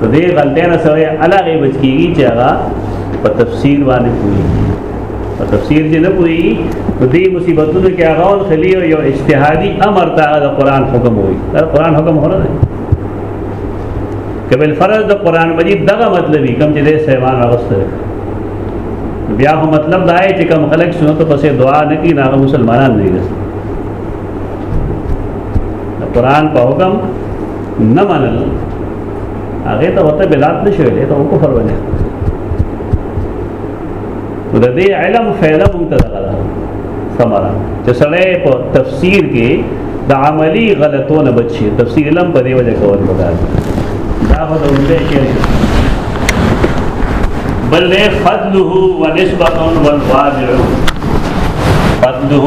په دې غلطۍ نه سره علاوه بچ کیږي چې هغه په تفسیر باندې پوری په تفسیر دې نه پوری په دې مصیبتونو کې هغه ول خلی یو اجتهادي امر ته د قران حکم وي دا قران حکم هره دی کبل فرض د قران مجید دغه مطلبي کم چې دې سیوان راوسته بیا هو مطلب دا دی چې کم خلک سنت پسې دعا نه کوي نه مسلمانان نه دي قران په حکم نه منل هغه ته وته بلاد نشو ویلې ته کفر ونه د دې علم فائدہ مونږ ته ده سمرا چې سړی په تفسیر کې د عملی غلطونه بچي تفسیر علم په دی وجه کول پکار دا هو د اوله کې بل له فضله و نسبت والواضع فضله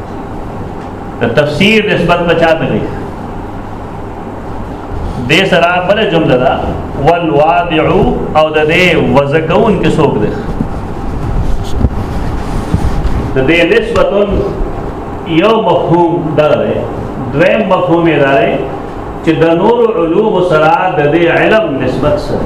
د تفسیر نسبت بچا ته دی د سره بل جمله دا والوادع او د دې وزکون کې څوک دی د دې نسبت یو مفهوم دا دی دویم مفهوم یې دا دی چې د نور علوم سره د دې علم نسبت سره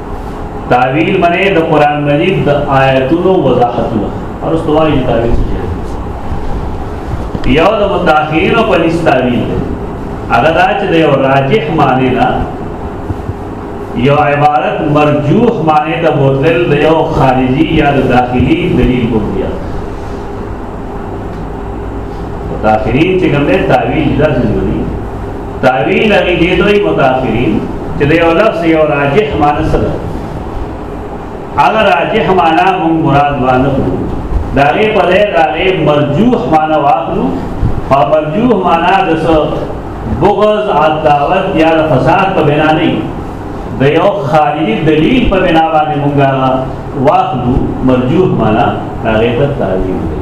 تعویل منه د قران مجید د آیاتونو وضاحتونه اور اس دوار یہ تعویل سے یو د متأخرین په لیس تعویل هغه دا چې د یو راجح معنی نه یو عبارت مرجوح معنی ته بوتل د یو خارجي یا د داخلي دلیل بوتیا متأخرین چې کوم تعویل داسې جوړي تعویل هغه دې دوی متأخرین چې د یو لفظ یو راجح معنی سره هغه راجح معنی هم مراد وانه دا غي په دې دا غي مرجوح معنی واخلو او مرجوح معنی د څه بغض عداوت یا فساد په بنا نه د یو خارجي دلیل په بنا باندې مونږه واخلو مرجوح معنی دا غي ته تعویل دی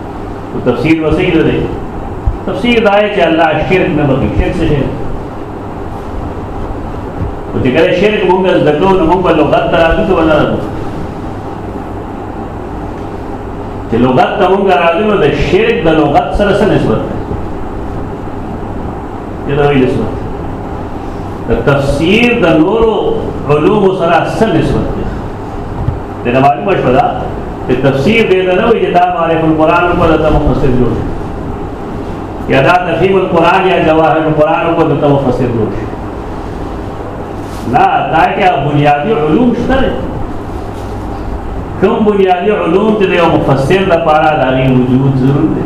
تو تفسیر وسیع نہ دے تفسیر دائے کہ اللہ شرک نہ بگی شرک سے شرک تو جی کہے شرک مونگل دکلو نہ مونگل لغت ترا دی تو بنا رہا کہ لغت نہ مونگل رہا دی تو شرک دا لغت سر سے نسبت ہے یہ تو ہوئی نسبت ہے تفسیر دا نورو علوم سرا سر نسبت ہے د نه معلومه شو دا چې تفسیر دې نه وي چې دا معرف القرآن په لته مفسر جوړ شي یا دا تفهیم القرآن یا جواهر القرآن په لته مفسر جوړ شي نه دا کې بنیادی علوم شته کوم بنیادی علوم چې یو مفسر لپاره د هغې وجود ضرور دی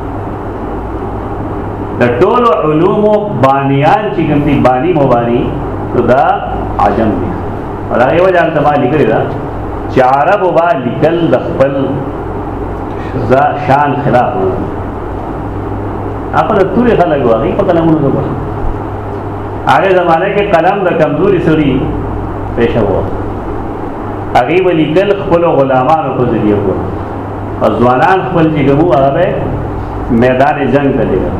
د ټولو علومو بانیان چې کوم دي بانی مبانی نو دا عجم دي دا یو ځان ته ما لیکل دا چې عربو با لیکل د خپل شان خلاف نه خپل تورې خلک واغی په قلمونو کې وښه هغه زمانه کې قلم د کمزوري سړي پېښه وو هغه ولیکل خپل غلامانو په ذریعہ وو او ځوانان خپل چې کومو هغه به میدان جنگ ته لېږل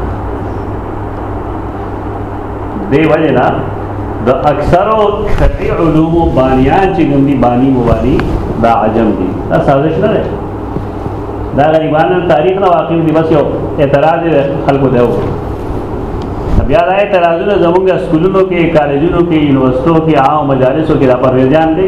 دې وجه نه د اکثرو شرعي علومو بانیان چې کوم دي بانی موالي دا عجم دي دا سازش نه دی دا غریبانو تاریخ نه واقع دي بس یو اعتراض خلکو دی وکړو بیا دا اعتراضونه زمونږ سکولونو کې کالجونو کې یونیورسټو کې عام مجالسو کې دا پرویزیان دي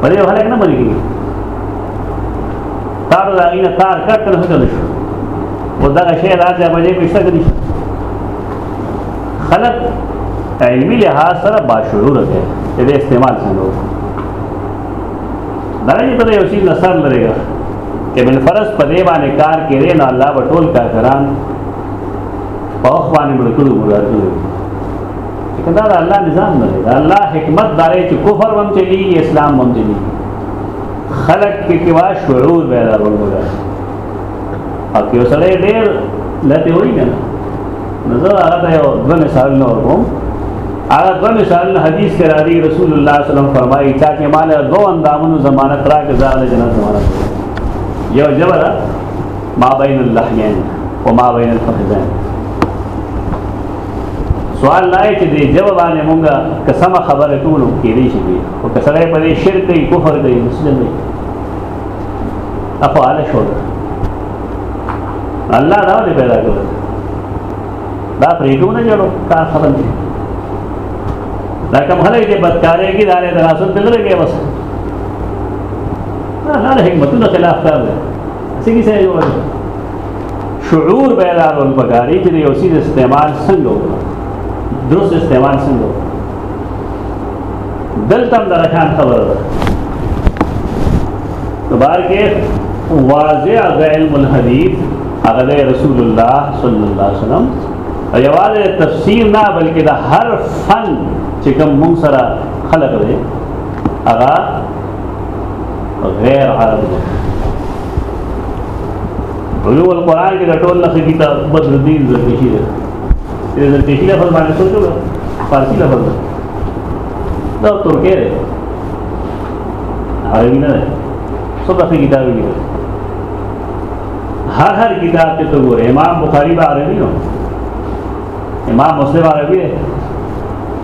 په دې خلک نه مني تار دا غینه تار کټ نه هدل شو و دا شی دا چې باندې پښته کړی خلک علمي لحاظ سره باشعور دي دې استعمال څنګه وکړي دغه په یو شی نصر لري کې بل فرض په دې باندې کار کړي نه الله بټول کافران په خو باندې ملکونو مراد چې دا د الله نظام نه دی د الله حکمت دا دی چې کفر هم چلیږي اسلام هم چلیږي خلق کې کې وا شعور پیدا ورغول او کې سره ډېر لته وایي نه نظر هغه ته یو د مثال نه ورکوم هغه د مثال نه حدیث کې راځي رسول الله صلی الله علیه وسلم فرمایي چا کې مال دو اندامونو ضمانت را کې ځاله جنت ضمانت یو جبر ما بین اللحیین وما بین الفخذین سوال دا چې دې جواب باندې مونږه قسم خبره ټول کې دي شي او کسره په دې شرک کوي کفر کوي مسلم دی اپو حال شو الله دا دې پیدا کړو دا پریټونه جوړو کار خبر دي دا کوم هله چې بدکارې کې دارې دراسل تل لګي بس نه نه حکمتونو خلاف کار دی سګي سره جوړ شعور پیدا کول پکاري چې یو سیز استعمال څنګه وکړو درست استعمال څنګه وکړو دلته هم دغه شان خبره ده نو بار کې واضح د علم الحديث هغه دی رسول الله صلی الله علیه وسلم او یوازې تفسیر نه بلکې د هر فن چې کوم موږ سره خلق دی هغه غیر عرب دی علوم القرآن کې د ټول لخه کتاب بدر الدین زرکشی دی د زرکشی لفظ باندې سوچو فارسی لفظ دی دا ترکی دی عربی نه دی څو دغه کتاب دی هر هر کتاب ته تو ګوره امام بخاری به عربي نو امام مسلم عربي دی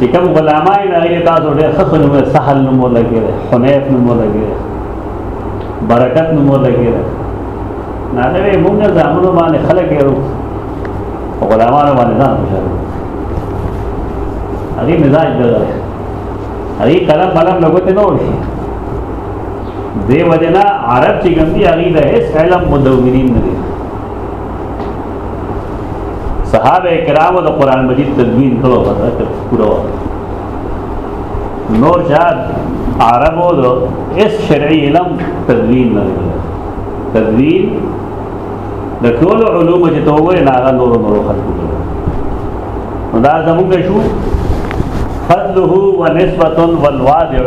چې کوم علماء نه غي تاسو ډېر خصو نو سهل نو مو لګي حنیف نو مو لګي برکت نو مو لګي نه نه موږ زامنو باندې خلک یې علماء باندې ځان خوشاله هغه مزاج دغه هغه قلم قلم لګوته نه وشي دی وجنا عرب چې ګندي هغه د هیڅ علم مدونین نه دي صحابه کرامو د قران مجید تدوین کړو پورا نور جاد عربو دو اس شرعی علم تدوین نه تدوین د ټول علوم چې ته وګورې نه هغه نور نور خلکو دا زموږ شو فضله ونسبة والوادع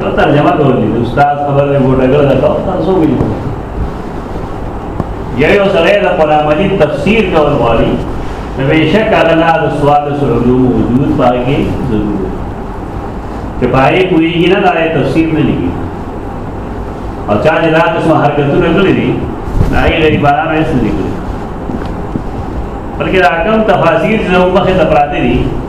یو ترجمه کولی د استاد خبر مې موټګر ده ټول تاسو ویل یا یو سره د قرآن مجید تفسیر کول غواړي نو بېشک هغه نه د سواد سره علوم وجود پای کې ضرور دی چې پای پوریږي نه دا تفسیر نه لګي او چا چې دا قسمه حرکتونه کړې دي دا یې غریبانو یې څه دي کړي بلکې دا کم تفاسیر زموږ مخې ته پراته دي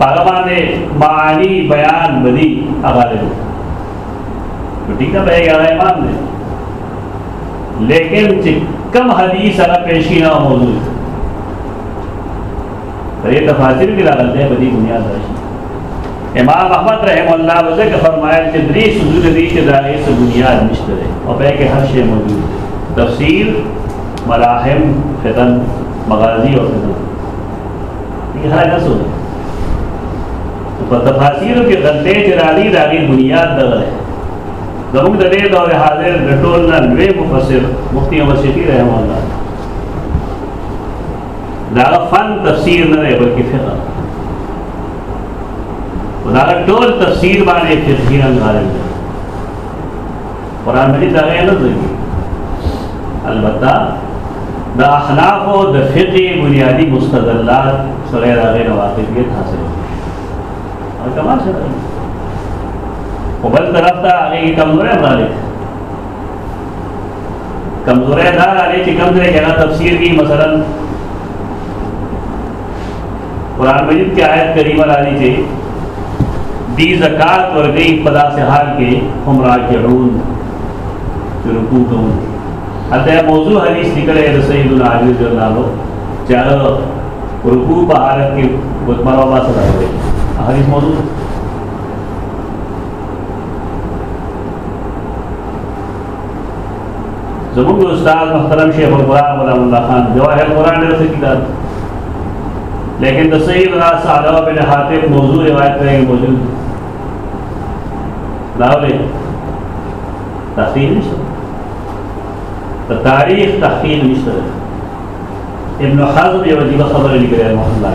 هغه باندې معانی بیان بدی هغه دی ټیک ده به یې امام دی لیکن چې کم حدیث هغه پیشی نه موضوع دی دې تفاصیل کې راغلي دی بدی دنیا ته امام احمد رحم الله وزګ فرمایل چې درې سوزونه دي چې دا هیڅ بنیاد نشته او په کې هر شی موجود دی تفسیر ملاحم فتن مغازی اور فتن نهایت هڅه وکړه په تفاسیرو کې غلطۍ چې راغلي د هغې بنیاد دغه دی زموږ د دې دور حاضر د ټول نه لوی مفسر مفتي عمر شفیع رحم الله دا فن تفسیر نه دی بلکې فقه دا ټول تفسیر باندې فقهي رنګ غالب دی قرآن مجید دا غیر نظر کی البتہ دا اخلاق و دا فقی بنیادی مستدلات سغیر آغیر واقفیت حاصل ہوئی اور کمال سے رہی و بل طرف تا آغیر کی کمزور ہے مالی کمزور ہے دار آغیر کی کمزور ہے کہ اگر تفسیر کی مثلا قرآن مجید کی آیت کریمہ راضی چی دی زکاة ورگئی پدا سے حال کے ہم راجعون چی رکو کون حتی موضوع حدیث نکلے ہے سید العالی رضی اللہ عنہ چاہے رکو پا حالت کے بطمر اللہ صلی اللہ علیہ وسلم حدیث موضوع زموږ استاد محترم شیخ القرآن غلام الله خان جواهر القرآن ډېر ښه کتاب لیکن د سید راز علاوه بن حاتم موضوع روایت پرې موجود دا ولې تحقیق نشته د تاریخ تحقیق نشته ابن حزم یو عجیب خبره لیکلې رحمه الله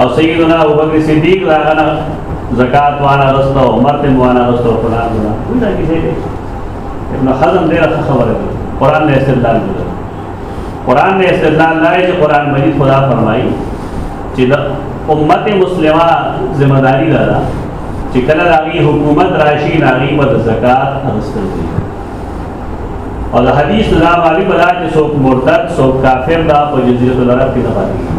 او سیدنا ابو بکر صدیق لا غنا زکات وانا رسته عمر تم وانا رسته قرآن وانا کوئی دا کسی دے ابن حضم دیر اخ خبر ہے قرآن نے استدلال دے قرآن نے استدلال لائے جو قرآن مجید خدا فرمائی چی دا امت مسلمہ ذمہ داری لگا چی کلا راگی حکومت راشی ناگی با دا زکات رسته دے اور دا حدیث دا معلوم دا چی سوک مرتد سوک کافر دا پا جزیرت العرب کی نباتی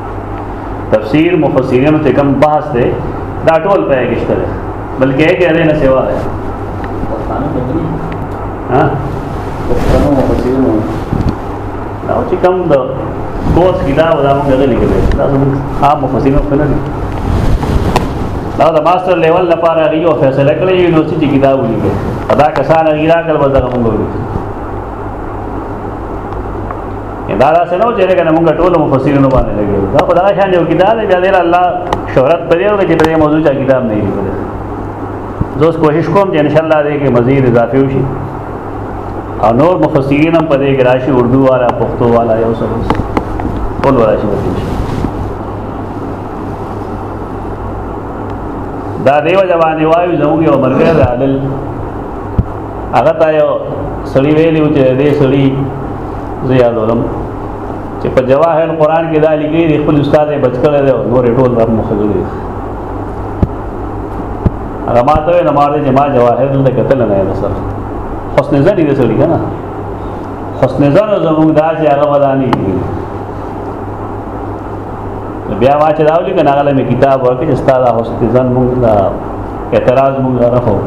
تفسیر مفسرینو ته کوم بحث دی دا ټول په کې شته بلکې کې نه نه سیوا ده ها پښتنو مفسرینو دا چې کوم د کوس کتاب دا موږ غلي کړی دا زموږ عام مفسرینو څخه نه دی دا د ماستر لیول لپاره غيو فیصله کړې یونیورسيټي کتاب ولیکي دا کسان غیرا کړ به دا موږ دا داسې نه و چې لکه موږ ټول مفسرینو باندې لګېږو دا په دغه شان یو کتاب دی بیا ډېر الله شهرت پرې وکړي چې دې موضوع چا کتاب نه لیکل زه اوس کوشش کوم چې انشاءالله دې کې مزید اضافه وشي او نور مفسرین هم په دې کې راشي اردو والا پښتو والا یو څه اوس ټول راشي دا دیو جوانی وایو زموږ یو مرګره ده هغه تا یو سړی ویلی و چې دې سړی زه یاد ولم چې په جواهر قرآن کې دا لیکي دی خپل استاد یې بچ کړی دی او نور ټول رب مخګل دی هغه ما ته نه ماره چې ما جواهر دلته کتل نه دی سره حسن ځنی دی سړی کنه حسن ځن زموږ دا چې هغه ودانی دی بیا ما چې دا ولیکه هغه مې کتاب ورکړ چې استاد حسن ځن موږ اعتراض موږ راخو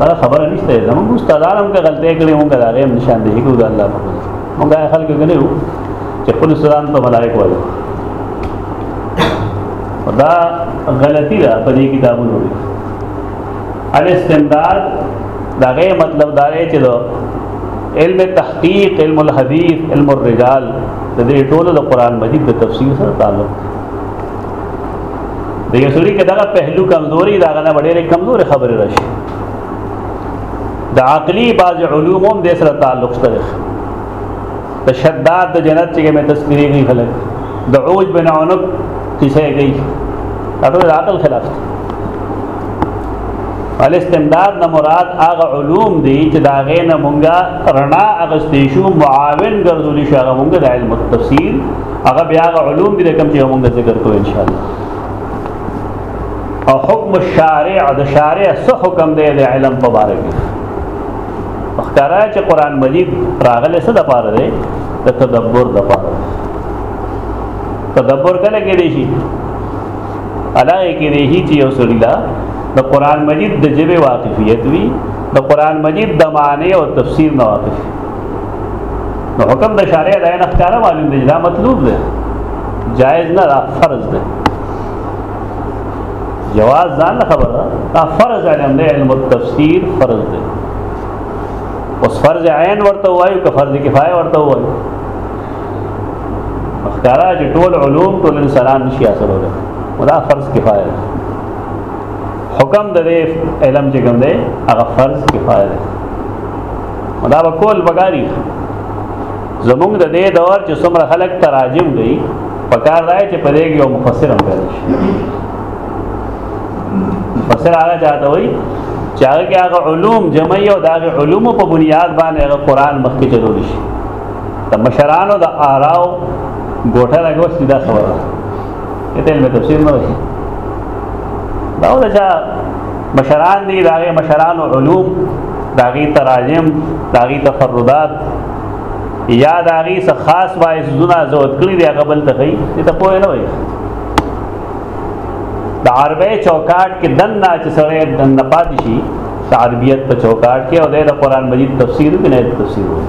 دا خبره نشته زموږ استادانو کې غلطۍ کړې مونږ دا غیم نشان دی ګو دا الله په مونږ هغه خلک غنیو چې خپل استادان ته ملایک وایي دا غلطی ده په دې کتابونو کې الاستمداد دا غي مطلب دا دی چې علم تحقیق علم الحدیث علم الرجال د دې ټولو د قران مجید د تفسیر سره تعلق د یو سړي کې دغه پهلو کمزوري دا غنه ډېرې کمزورې خبرې راشي د عقلي بعض علوم هم د سره تعلق شته د شداد د جنت چې مې تذکرې نه خلک د عوج بن عنق کیسه گئی دا د عقل خلاف دی الاستمداد نه مراد هغه علوم دي چې دا غې نه مونږه رڼا اغستې شو معاون ګرځولې شو هغه مونږه د علم التفسیر هغه بیا هغه علوم دي کوم چې موږ ذکر کوو ان شاء الله او حکم الشارع د شارع څه حکم دی د علم په باره کې مخکاره چې قران مجید راغله څه د پاره دی د تدبر د پاره تدبر کله کې دی شي علاوه کې دی چې یو سړی لا د قران مجید د جبه واقفیت وی د قران مجید د معنی او تفسیر نه واقف نو حکم د شارع دا نه ښکاره معلوم دی دا مطلوب دی جایز نه دا فرض دی جواز ځان نه خبره دا فرض علم دی علم التفسیر فرض دی اوس فرض عین ورته وایو که فرض کفایه ورته وایو ښکارا چې ټول علوم ټول انسانان نشي حاصلولی دا فرض کفایه دی حکم د علم چې کوم دی هغه فرض کفایه دی دا به کول بګاری زمونږ د دې دور چې څومره خلک تراجم دی په کار راځي چې په دې کې یو مفسر هم پیدا شي مفسر هغه چاته وایي چې هغه کې هغه علوم جمعي او د هغه علومو په بنیاد باندې هغه قرآن مخکې چلول شي د مشرانو د آراو ګوټه راګو سیده خبره ده ته علم تفسیر نه وایي دا ولې مشران دي دا غي مشران علوم دا غي تراجم دا غي تفردات یا دا غي څه خاص وای زونه زوت کړی دی هغه بل ته کوي ته پوه نه وای د عربی چوکاټ کې دنه چې سره دنه پاتې شي عربیت په چوکاټ کې او د قران مجید تفسیر بنه تفسیر وایي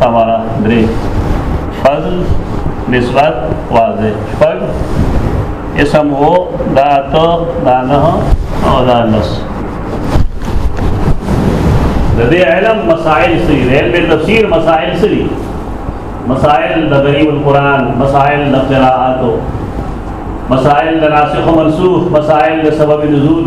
سماره درې فضل نسبت واضح شپږ اسم هو دا اته دا نه او دا لس د دې علم مسائل سي علم تفسیر مسائل سي مسائل د غریب القرآن مسائل د قراءات مسائل د ناسخ و منسوخ مسائل د سبب نزول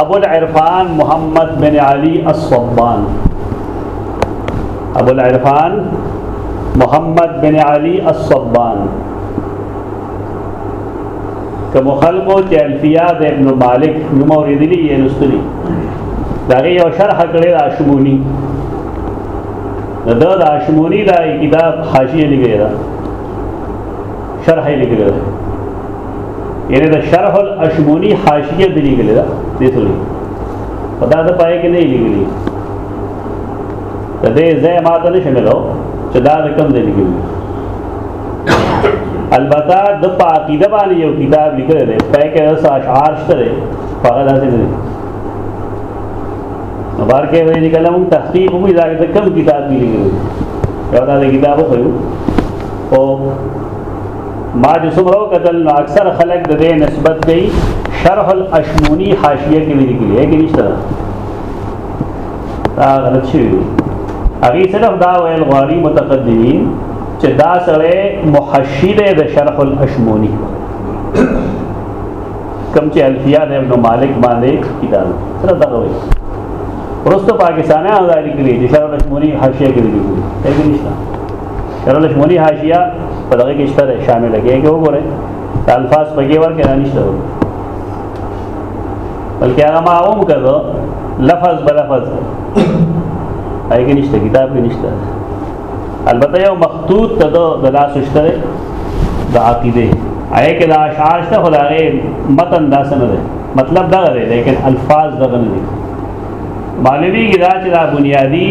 ابو العرفان محمد بن علی الصبان ابو العرفان محمد بن علی الصبان کوم خلکو چې الفیا د ابن مالک نوم اوریدلی یې لوستلی دا یو شرح کړی د اشمونی دا د اشمونی دا کتاب حاشیه لګی دا شرح یې لګی دا یعنی د شرح الاشمونی حاشیه دی لګل دا دې ته په دا د پای کې نه لګلی ته دې زه ما ته نشم له چې دا د کوم دی لګلی البته د پاکیده باندې یو کتاب لیکل دی پای کې د اشعار شته دی په هغه داسې نه نو بار کې وې دي کلم تحقیق وې دا کوم کتاب دی لګلی یو دا کتاب خو او ما چې څومره وکتل نو اکثر خلک د دې نسبت کوي شرح الاشمونی حاشیه کې ویل کېږي کې نشته دا غلط شوی دی هغه صرف دا ویل غواړي متقدمین چې دا سره محشی دی د شرح الاشمونی کم چې الفیه د ابن مالک باندې کتاب سره دا وایي ورسته پاکستانه آزادی کړی چې شرح الاشمونی حاشیه کې ویل کېږي کې نشته یره لشمونی حاشیه په دغه کې شته شامل کېږي وګوره الفاظ په کې ورکه نه نشته بلکې هغه ما هم کړو لفظ بل لفظ هغه کې نشته کتاب کې نشته البته یو مخطوط ته د لاس شته د عقیده هغه کې د اشعار شته خو هغه متن داسې نه دی مطلب دا دی لیکن الفاظ دغه نه دي معلومیږي دا چې دا بنیادی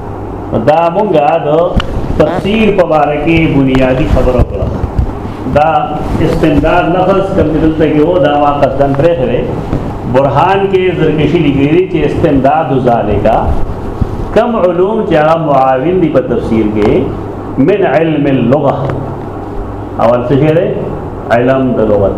دا مونږه د تفسیر په اړه کې بنیادی خبره کړه دا استمداد لفظ کوم دلته کې و دا ما قدم پرې کړې برهان کې زرکشي لګیری چې استمداد ذالکا کم علوم چې هغه معاون دي په تفسیر کې من علم اللغه اول څه علم د لغت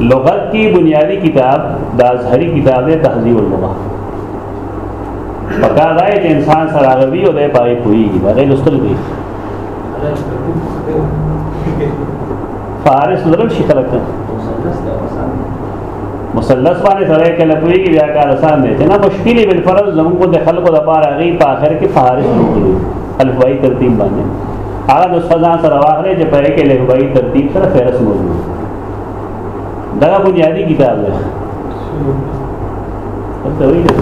لغت کی بنیادی کتاب د ازهری کتاب دی تهذیب اللغه پکا راي چې انسان سره غوي او د پای کوي هغه لستل دی فارس ضرور شي خلک مثلث باندې سره کله کوي بیا کار آسان دی نه مشکلی بل فرض زموږ د خلکو لپاره غي په اخر کې فارس وګړي الهوایي ترتیب باندې هغه د سزا سره واغلې چې په هغه کې الهوایي ترتیب سره فهرست موجود دا بنیادی کتاب دی ته وایي دا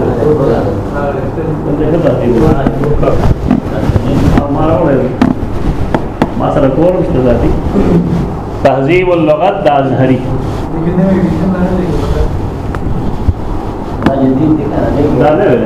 ما سره کور مشته ذاتي تهذیب اللغت د ازهري دا نه ویل دا نه ویل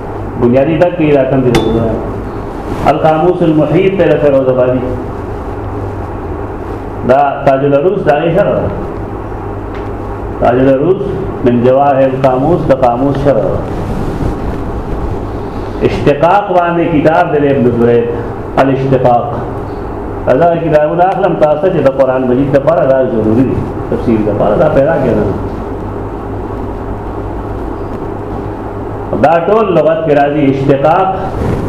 بنیادی تک کی دا کم دی روزه القاموس المحیط ته لکه روزه باندې دا تاج العروس دا یې سره تاج العروس من جواهر القاموس د قاموس سره اشتقاق باندې کتاب د ابن درید الاشتقاق دا کتابونه اخلم تاسو چې د قران مجید لپاره دا ضروری دي تفسیر لپاره دا پیدا کړئ دا ټول لغت کې راځي اشتقاق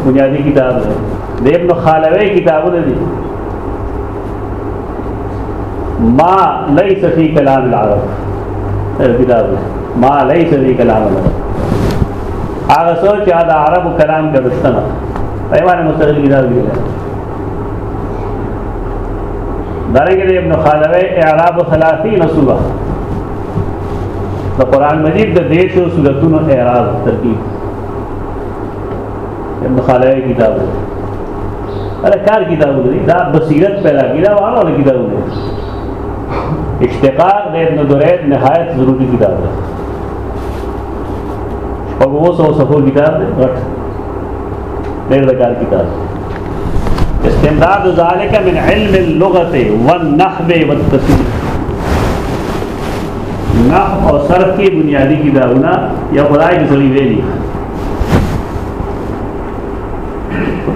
بنیادی کتاب دی د ابن خالوی کتابونه دي ما ليس في كلام العرب کتاب ما ليس في كلام العرب هغه څه چې دا عربو کلام کې رښتنه نه ایوان مستقل کتاب دی دارنګه ابن خالوی اعراب 30 نصوبه د قران مجید د دیشو سورتونو اعراب ترتیب ابن خلای کتاب اره کار کتاب دی دا بصیرت پیدا کیدا وانه ول کتاب دی اشتقاق د ابن درید نهایت ضروری کتاب دی او وو سو سفو کتاب دی غټ ډېر د کار کتاب استمداد ذالک من علم اللغت والنحو والتصریف نحو او صرف کې بنیادی کتابونه یا خدای کې څلي ویلي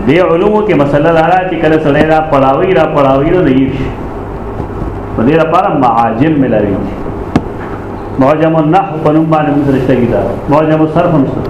دی علوم کې مسله لاره چې کله سړی را پړاوي را پړاوي نه دی په دې لپاره معاجم ملاوي معجم النحو په نوم باندې موږ رښتیا کتاب معجم الصرف هم سره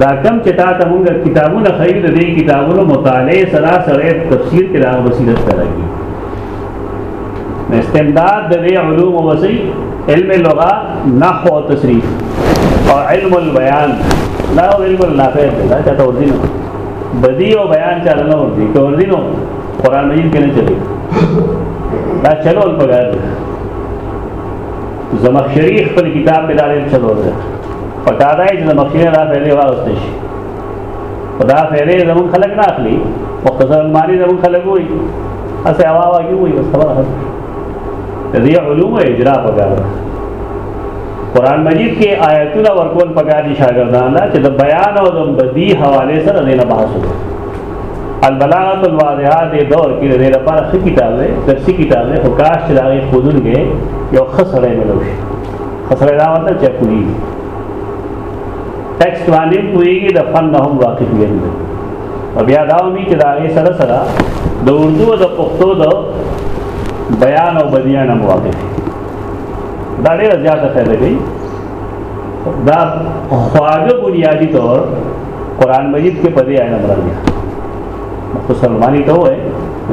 دا کم چې تا ته موږ کتابونه خرید د دې کتابونو مطالعه سره سره تفسیر کې دا وسیله سره کی استمداد د دې علوم او وسی علم لغه نحو او تصریف او علم البیان دا علم النافع دا چې ته ورځینو بدی او بیان چا نه ورځي ته ورځینو قران مجید کې نه چلی دا چلو په ګار زمخشری خپل کتاب په دارې چلو ده پکار دی چې د مخکې دا فعلی واغستې شي په دا فعلی زمون خلک نه اخلي مختصر المانی زمون خلک وي اسه هوا واګي وي بس خبره خلاص د دې علوم اجرا پکار دی قران مجید کې آیاتونه ورکول پکار دي شاګردان لا چې د بیان او د بدی حواله سره نه بحث وکړي البلاغت الواضحه دې دور کې دې لپاره څه کتاب دی درسي کتاب دی خو کاش چې دا غي خودونه یو خسرې ملوي خسره دا وته چې کوي ټیکسټ باندې کوي د فن نه هم واقف وي او بیا دا ومي چې دا یې سره سره د اردو او د پښتو د بیان او بدیان هم واقف دا ډېر زیاته فائدہ کوي دا خواږه بنیادی طور قرآن مجید کې پدې آئینه برابر مسلمانی ته وای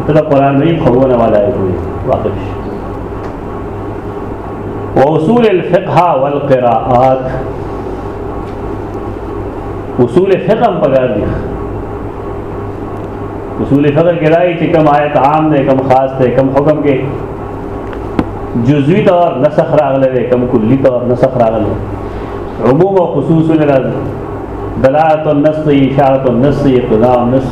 ته قرآن مجید خوونه والا یې واقف شي واصول الفقه والقراءات اصول فقه هم پکار دي اصول فقه کې راځي چې کوم آیت عام دی کوم خاص دی کوم حکم کې جزوی طور نسخ راغلی دی کوم کلی طور نسخ راغلی عموم او خصوص نه راځي دلالت النص اشاره النص اقتضاء النص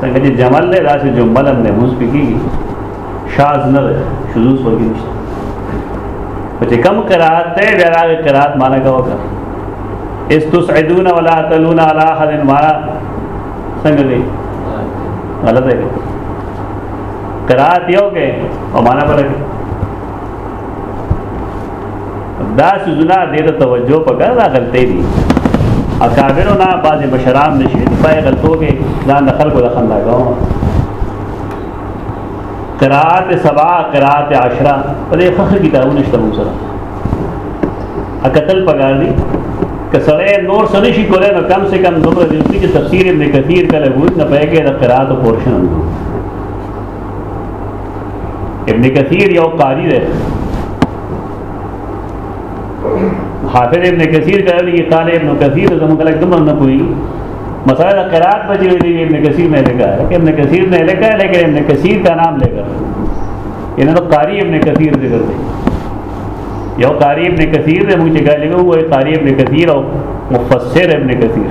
څنګه چې جمل دی داسې جمل هم دی موږ پکې شاز نه دی شذوذ پکې نشته خو چې کم قرات دی بیا هغه قرات معنا کا وکړه استسعدون ولا تلون على احد معنا څنګه دی غلط دی قرات یو کې او معنا پر دا سوزنا دې ته توجه پکړه دا غلطې دي اکابرو نه بعضې مشران نشي پای غلطو کې ځان د خلکو د خندا کوم قرات سبا قرات عشرہ په دې خخ کتابونه شته مو سره اکتل پګار دي کسړې نور سړې شي کولای نو کم سے کم دومره دې چې تفسیر ابن کثیر کله وو نه پېګه د قرات پورشن وو ابن کثیر یو قاری دی حافظ ابن کثیر کړه لګي قال ابن کثیر زموږ کله کوم نه کوي مسائل قرات په جوړې دی ابن کثیر نه لګا ہے ابن کثیر نه لګا ہے لیکن ابن کثیر کا نام لے کر انہاں تو قاری ابن کثیر ذکر دی یو قاری ابن کثیر نے مجھے کہا لگا وہ قاری ابن کثیر اور مفسر ابن کثیر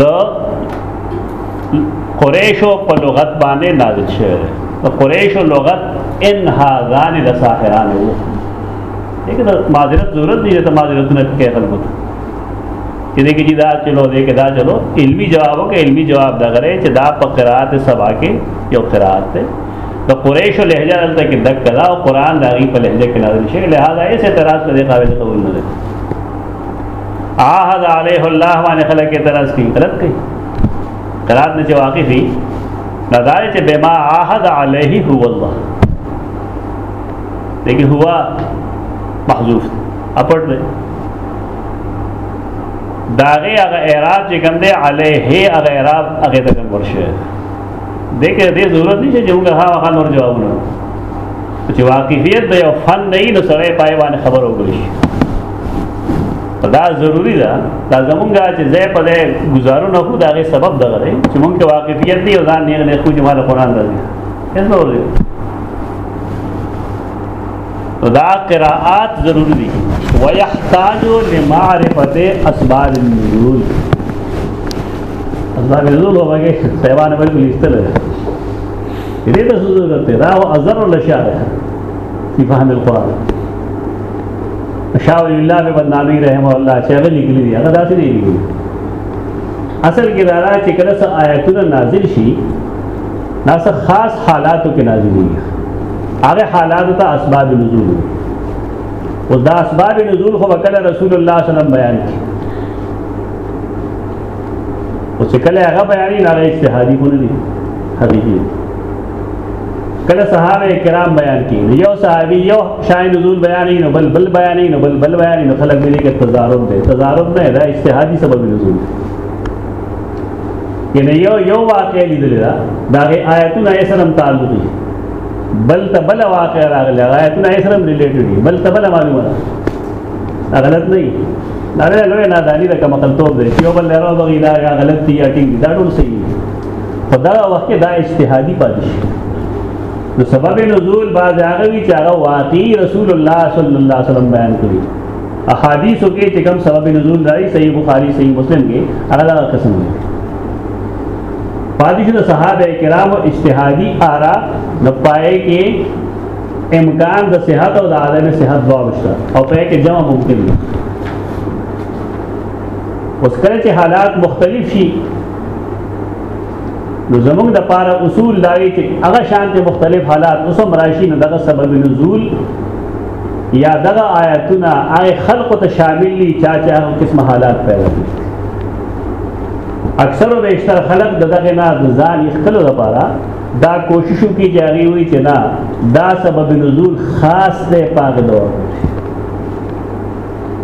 د قریشو په لغت باندې نازل شوی دی د قریشو لغت ان هاذان لساحران وو دغه د معذرت ضرورت دی ته معذرتونه کې خلکو ته چې دغه چې دا چلو دې کې دا چلو علمی جوابو کې علمی جواب دا غره چې دا په قرات سبا کې یو قرات ته د قریشو لهجه دلته کې دک کلا او قران دا غي په لهجه کې نازل شوی لہذا یې اعتراض ته قابل قبول نه دی عهد عليه الله باندې خلک اعتراض کوي رد کوي قرات نه چې واقع دي دا دا چې بما عهد عليه هو الله دغه هوا محذوف اپړ دی داغه هغه اعراب چې کوم دی عليه هغه اعراب هغه ته ورشه دغه دې ضرورت نشته چې موږ هغه نور جوابونه چې واقفیت د یو فن نه نو سره پای باندې خبرو وکړي شي دا ضروری ده دا زمونږه چې زه په دې گزارو نه خو دا غي سبب دغه دی چې مونږ ته واقفیت نه ځان نه نه خو جمال قران راځي هیڅ نه ورته دا قراءات ضروری دي ويحتاج لمعرفه اسباب النزول اسباب النزول هو هغه څه باندې بالکل ایستل دې ته ضرورت دی دا او ازر لشاره په فهم القرآن شاو الله به بدنامي رحم الله چې هغه لیکلي دي هغه داسې نه لیکلي اصل کې دا را چې کله څه آیاتونه نازل شي دا څه خاص حالاتو کې نازل دي هغه حالات ته اسباب نزول دي او دا اسباب نزول خو وکړه رسول الله صلی الله علیه وسلم بیان کړي او چې کله هغه بیانې نه اجتهادي خو نه دي حدیثي کله صحابه کرام بیان کی نو یو صحابي یو شای نزول بیان نه بل بل بیان نه بل بل بیان نه خلک دې کې تضارب دی تضارب نه دا اجتهادي سبب نزول یعنی یو یو واقع لیدل دا دا آیتونه یې سره تعلق دي بل ته بل واقع راغلی آیتونه یې سره ریلیټډ دي بل ته بل معلومه ده دا غلط نه دی دا ډېر لوی نادانی ده کوم کلتوب دی چې یو بل لرو بغي دا غلط دی یا ټینګ دا ټول صحیح دی په دا وخت کې دا اجتهادي پاتې شي نو سبب نزول بعض هغه وی چې هغه واقعي رسول الله صلی الله علیه وسلم بیان کړی احادیثو کې چې کوم سبب نزول راځي صحیح بخاری صحیح مسلم کې هغه دا قسم دی پاتې شو صحابه کرام اجتهادي آرا نپائے کې امکان د صحت او د عدم صحت دواړو شته او په کې جمع ممکن دی اوس کله چې حالات مختلف شي نو زمونږ د پاره اصول دای چې هغه شان ته مختلف حالات اوس هم راشي نو دغه سبب نزول یا دغه آیاتونه آی خلق ته شامل دي چا چې هغه قسم حالات پیدا دي اکثر او بیشتر خلق دغه نه ځان یې خپل لپاره دا کوششو کې جاری وي چې نه دا سبب نزول خاص دی پاک دور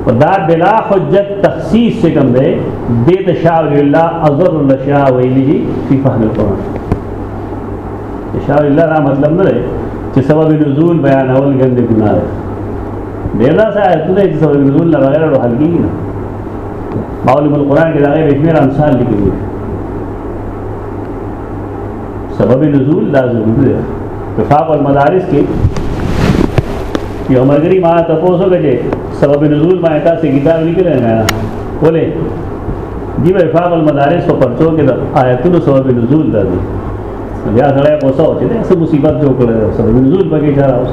په دا بلا حجت تخصیص څه کوم دی د تشاور الله اذر الله شاه ویلي دي په فهم القرآن تشاور الله دا مطلب نه دی چې سبب نزول بیانول ګندې ګناه ده ډېر دا څه آیتونه چې سبب نزول نه بغیر له حل کېږي نه معلوم القرآن کې دا غیر شمېر امثال لیکلي سبب نزول دا ضرور دی وفاق المدارس کې یو مرګري ما ته پوسو کې سبب نزول ما تاسو کتاب لیکل نه ولې دی وفاق المدارس په پرچو کې د آیتونو سبب نزول دا دی بیا سره پوسو چې څه مصیبت جوړ کړل سبب نزول پکې چاره اوس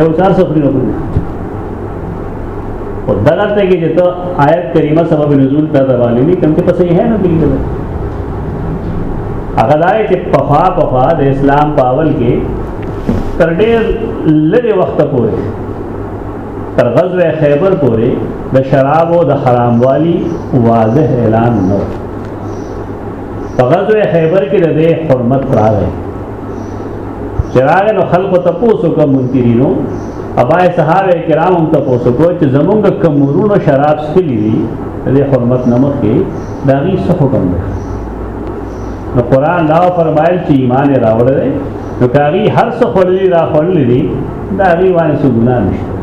یو چار سفری نه کوي او دلته کې چې ته آیت کریمه سبب نزول ته روانې نه کوم ته پسې هه نه دی هغه دا چې پفا پفا د اسلام پاول کې تر ډېر لږ وخت پورې تر غزوه خیبر پورې د شرابو د حراموالي واضح اعلان نه په غزوه خیبر کې د دې حرمت راغی چراغ نو خلق ته پوسو کوم منکرینو ابای صحابه کرام ته پوسو کو چې زمونږ کمرونو شراب سکلی دي د حرمت نمک کې دا غي څه حکم دی نو قران دا فرمایل چې ایمان راوړل نو کاری هر څه خړلې را خړلې دي دا غي باندې څه ګناه نشته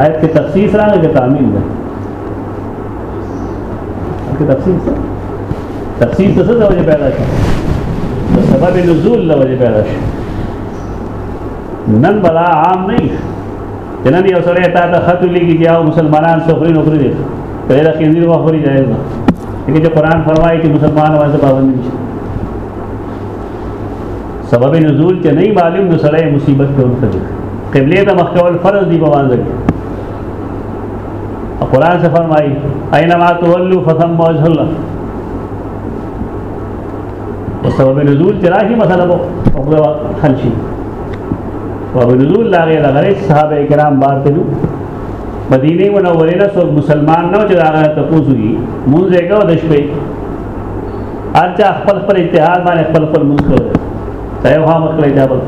آیت کې تخصیص راغلی تعمیم ده که تفسیر څه تفسیر څه څه وجه پیدا شي د سبب نزول له وجه پیدا شي نن بلا عام نه چې نن یو سره تا ته خط لیکي چې او مسلمانان سخري نوکري دي په دې کې دې وخوري جایز نه لیکن چې قران فرمایي چې مسلمان باندې پابند دي سبب نزول چې نه معلوم نو سره مصیبت ته ورته قبله ته مخکول فرض دی په باندې قرآن سے فرمائی اینما تولو فثم وجه اللہ و سبب نزول چراکی مسئلہ بو اقضا حل شی سبب نزول لاغی لغری صحابہ اکرام بارتلو مدینه منوره نه څوک مسلمان نه چې دا غره تاسو یې مونږ یې کو د شپې ارچا خپل خپل اجتهاد باندې خپل خپل مونږ کړو ته یو هم کړی دا بل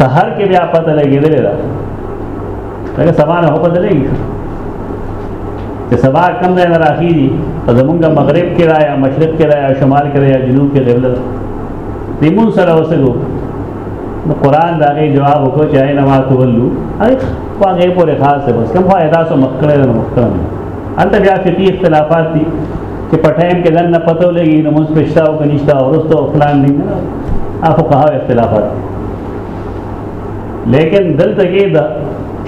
سحر کې بیا پته لګېدل دا دا سبا نه هوبه دلې چې سبا کم ځای نه راخی دي په زمونږ مغرب کې را یا مشرق کې را یا شمال کې را یا جنوب کې غیبل دیمون سره وسګو نو قران دا غي جواب وکړو چې نه ما تولو اي واغې پورې خاص ده بس کوم فائدہ سو مخکړه نه مخکړه انت بیا فقہی اختلافات دي چې په ټایم کې دنه پتو لګي نو موږ پښتاو کنيشتا ورستو فلان دي نه افقها اختلافات دي لیکن دلته کې دا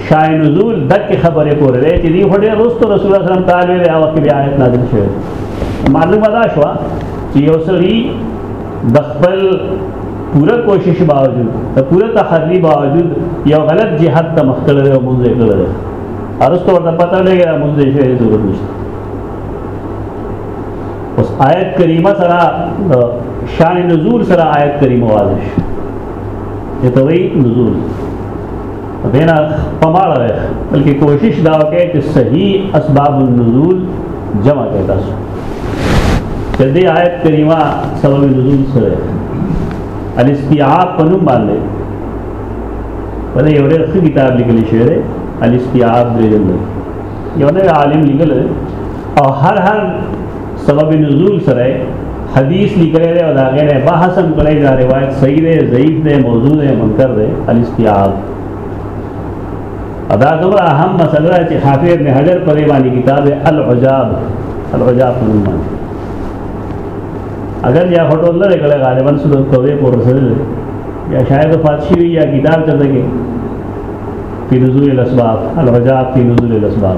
شای نزول دک خبره پورې دی چې دی هډه رسول رسول الله صلی الله علیه وسلم تعالی له هغه کې آیت نازل شوه معلومه دا شو چې یو سړي د خپل پوره کوشش باوجود د پوره تحری باوجود یو غلط جهاد ته مخ کړل او مونږ یې کړل ارستو ورته پته لګی را مونږ یې شوی ضرورت نشته اوس آیت کریمه سره شان نزول سره آیت کریمه واضح شو ته وی نزول دینا پماړه ده بلکې کوشش دا وکړي چې صحیح اسباب النزول جمع کړئ تاسو د دې آیت کریمه سبب نزول سره الاستیعاب په نوم باندې په دې یو ډېر ښه کتاب لیکل شوی دی الاستیعاب درې جلد یو نه عالم لیکل او هر هر سبب نزول سره حدیث لیکلی دی او د هغې نه بحث هم کړی دا روایت صحیح دی ضعیف دی موضوع دی منکر دی الاستیعاب دا دومره اهم مسله ده چې حافظ ابن حجر په دې باندې کتاب العجاب العجاب په نوم باندې اگر یا فوټو نه لګړې غالبا څه د کوې پور سره یا شاید فاتشي وي یا کتاب ته دګي په نزول الاسباب العجاب په نزول الاسباب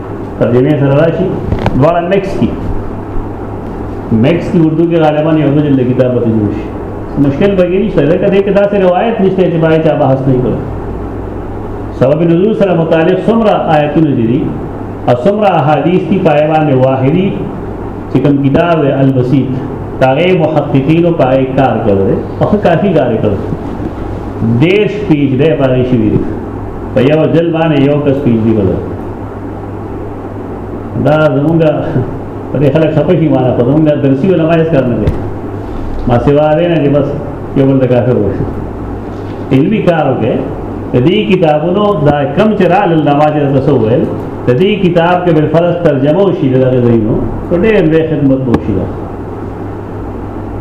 ترجمه سره راشي دواړه مکس کی مکس کی اردو کې غالبا یو ځل د کتاب په جوړ شي مشکل به یې نشته ځکه دې کې داسې روایت نشته چې باید چا بحث نه کړو سبب نزول سره متعلق څومره آیتونه دي او څومره احادیث کی پای باندې واحدی چې کوم کتاب البسیط هغه محققین او پای کار کړو او کافی کار کړو دیش پیج دې باندې شوی دی په یو ځل باندې یو کس پیج دی ولا دا زمونږ په دې خلک خپه شي معنا په زمونږ درسي علما یې کار نه کوي ما سیوا دی نه چې بس یو بل د کافر وشو علمي کار وکړي د دې کتابونو دا کم چې را لاله ما چې تاسو ویل د دې کتاب کې بل فرض ترجمه وشي د دغه ځایونو ډېر به خدمت وشي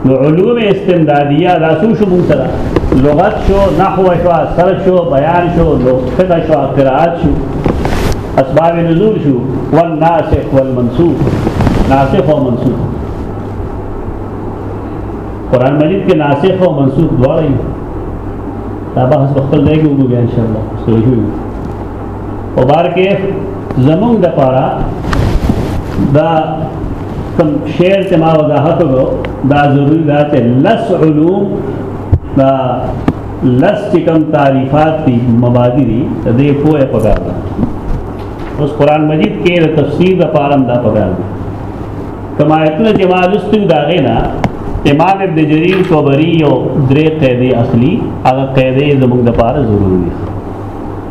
نو علوم استمدادیه دا څو شو مونږ سره لغت شو نحو شو صرف شو بیان شو فقه شو قرائت شو اسباب نزول شو والناسخ والمنسوخ ناسخ او منسوخ قران مجید کې ناسخ او منسوخ دواړه دا بحث په خپل ځای کې وګورئ ان شاء الله سوجو په بار کې زمونږ د پاره دا کوم شعر چې ما وضاحت وکړو دا ضروري ده چې لس علوم دا لس چې کوم تعریفات دي مبادی دي د دې پوهه پکار ده اوس قران مجید کې د تفسیر لپاره هم دا پکار ده کما ایتونه چې ما لستو دا غینا امام ابن جریر صبری یو درې قاعده اصلي هغه قاعده زموږ د پاره ضروري دي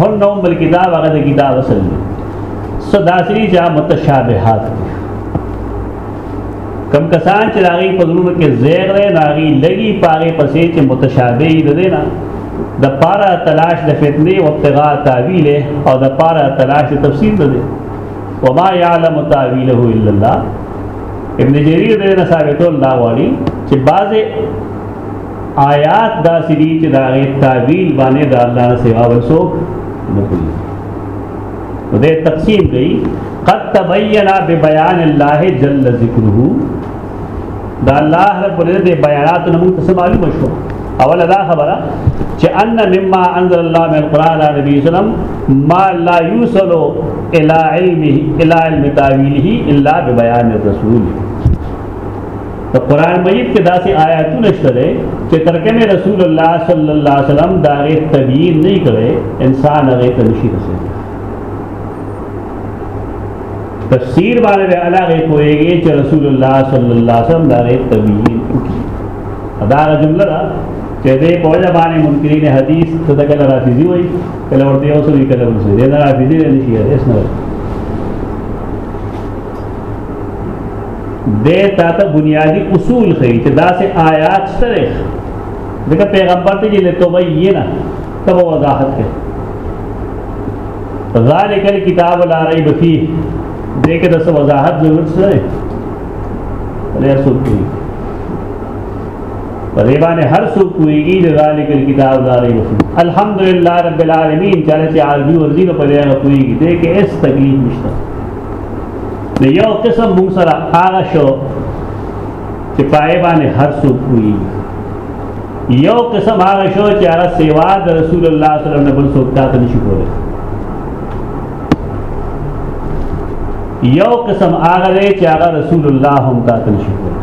هن نو بل کتاب هغه د کتاب اصل دی صداسری جا متشابهات کم کسان چې راغي په زړونو کې زیغ دی ناغي لګي پاره پسې چې متشابه دی دی نه د پاره تلاش د فتنې او ابتغاء تعویل او د پاره تلاش د تفسیر نه دی وما يعلم تعویله الا الله ابن جریر دې نه ثابتول دا وایي چې بعضه آیات داسې دي چې دا غي تعویل باندې د الله نه سوا بل څوک نه کوي نو دې تقسیم کوي قد تبین ببیان الله جل ذکره دا الله رب العزت بیانات نو موږ ته معلومه شو اوله دا خبره چې ان مما انزل الله من القران على النبي صلى الله عليه وسلم ما لا يوصل الى علمه الى علم تاويله الا ببيان الرسول په قران مجید کې داسې آیاتونه شته دي چې ترکه مې رسول الله صلی الله علیه وسلم دا غي تبیین نه کړي انسان هغه ته نشي رسېږي تفسیر باندې به علاوه کویږي چې رسول الله صلی الله علیه وسلم دا غي تبیین وکړي دا جمله ده چې دې په وجه باندې منکرین حدیث ته دا کله راځي وي کله ورته یو څه کله ورسې دا راځي نه شي هیڅ نه دې تا ته بنیادی اصول خي چې دا سه آیات سره دغه پیغمبر ته چې لتوبه یې نه تب وضاحت کړي ذالک الكتاب لا ریب فیه دې کې د وضاحت ضرورت سره ولې څوک دی په دې باندې هر څوک کویږي د ذالک الكتاب لا ریب فیه الحمدلله رب العالمین چې عارضی ورزی په دې هغه کویږي دې کې هیڅ تکلیف نشته نو یو قسم موږ سره هغه شو چې پای باندې هر څوک کوي یو قسم هغه شو چې هغه سیوا د رسول الله صلی الله علیه وسلم نه بل څوک تاسو نشي کولای یو قسم هغه دی چې هغه رسول الله هم تاسو نشي کولای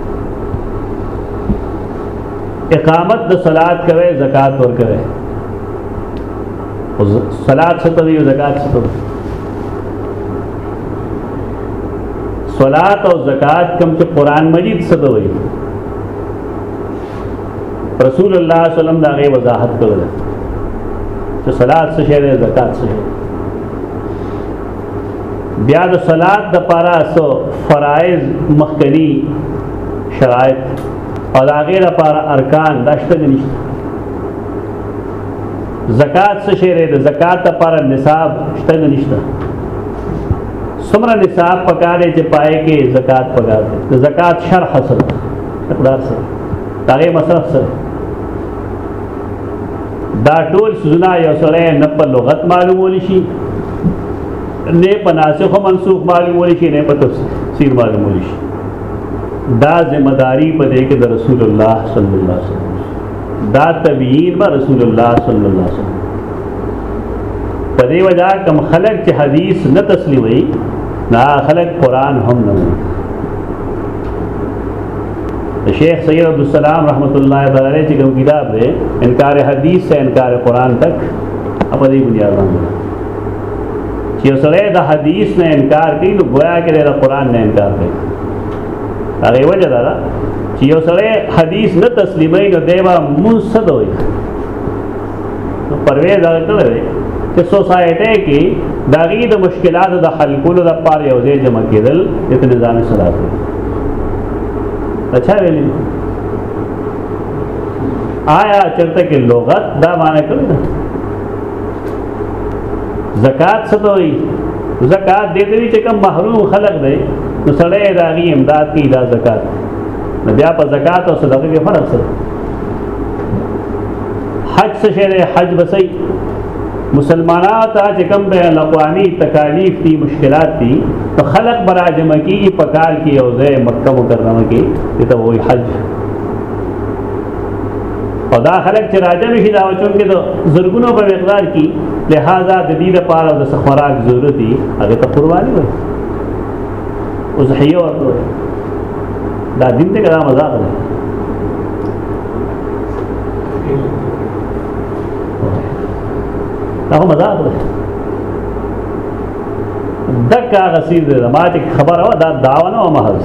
اقامت د صلات کوي زکات ور کوي صلات څه ته وي زکات څه ته صلات او زکات کوم چې قران مجید څه ته وي رسول الله صلی الله علیه وسلم دا غي وضاحت کړل چې صلات څه شی زکات څه شی بیا د صلات د پاره سو فرایض مخکنی شرایط او د هغې لپاره ارکان دا شته دي نشته زکات څه شی دی د زکات لپاره نصاب شته دي نشته څومره نصاب پکار دی چې پای کې زکات پکار دی د زکات شرح څه مقدار څه دا غي مصرف څه دا ټول سوزنا یو سره نه په لغت معلومول شي نه په ناسخ منسوخ معلومول شي نه په تفسیر معلومول شي دا ذمہ داری په دې کې د رسول الله صلی الله علیه وسلم دا تبیین به رسول الله صلی الله علیه وسلم په دې وجہ کم خلق چې حدیث نه تسلیموي نا خلق قرآن هم نه شیخ سید عبدالسلام رحمۃ اللہ تعالی چې کوم کتاب دی انکار حدیث سے انکار قرآن تک اب دې بنیاد باندې چې سره د حدیث نه انکار کوي نو گویا کې د قرآن نه انکار کوي هغه وجه دا ده چې یو سره حدیث نه تسلیموي نو دیوا منصد وي نو پرویز دا کړی دی چې سوسایټۍ کې د هغې د مشکلاتو د حل کولو لپاره یو ځای جمع کېدل د نظامي صلاح دی دا چا ویلي آیا چرته کې لغت دا معنی کړی ده زکات څه ته وایي زکات دې ته چې کوم محروم خلق دی نو سړی د هغې امداد کوي دا زکات نو بیا په زکات او صدقه کې فرق څه حج څه شی دی حج بسې مسلمانانو ته چې کوم به الاقوامي تکالیف دي مشکلات دي په خلق براجم کې په کال کې او ځای مکه مکرمه کې ته وایي حج او دا خلک چې راجم شي دا چون کې د زرګونو په مقدار کې لہذا د دې لپاره د سخوراک ضرورت دي هغه ته قرباني وایي اضحیه ورکړو دا دین ته کلام مزاق دی دا خو مزاق دی دکا غسیر دی ما چې خبره و دا دعوه نه و محض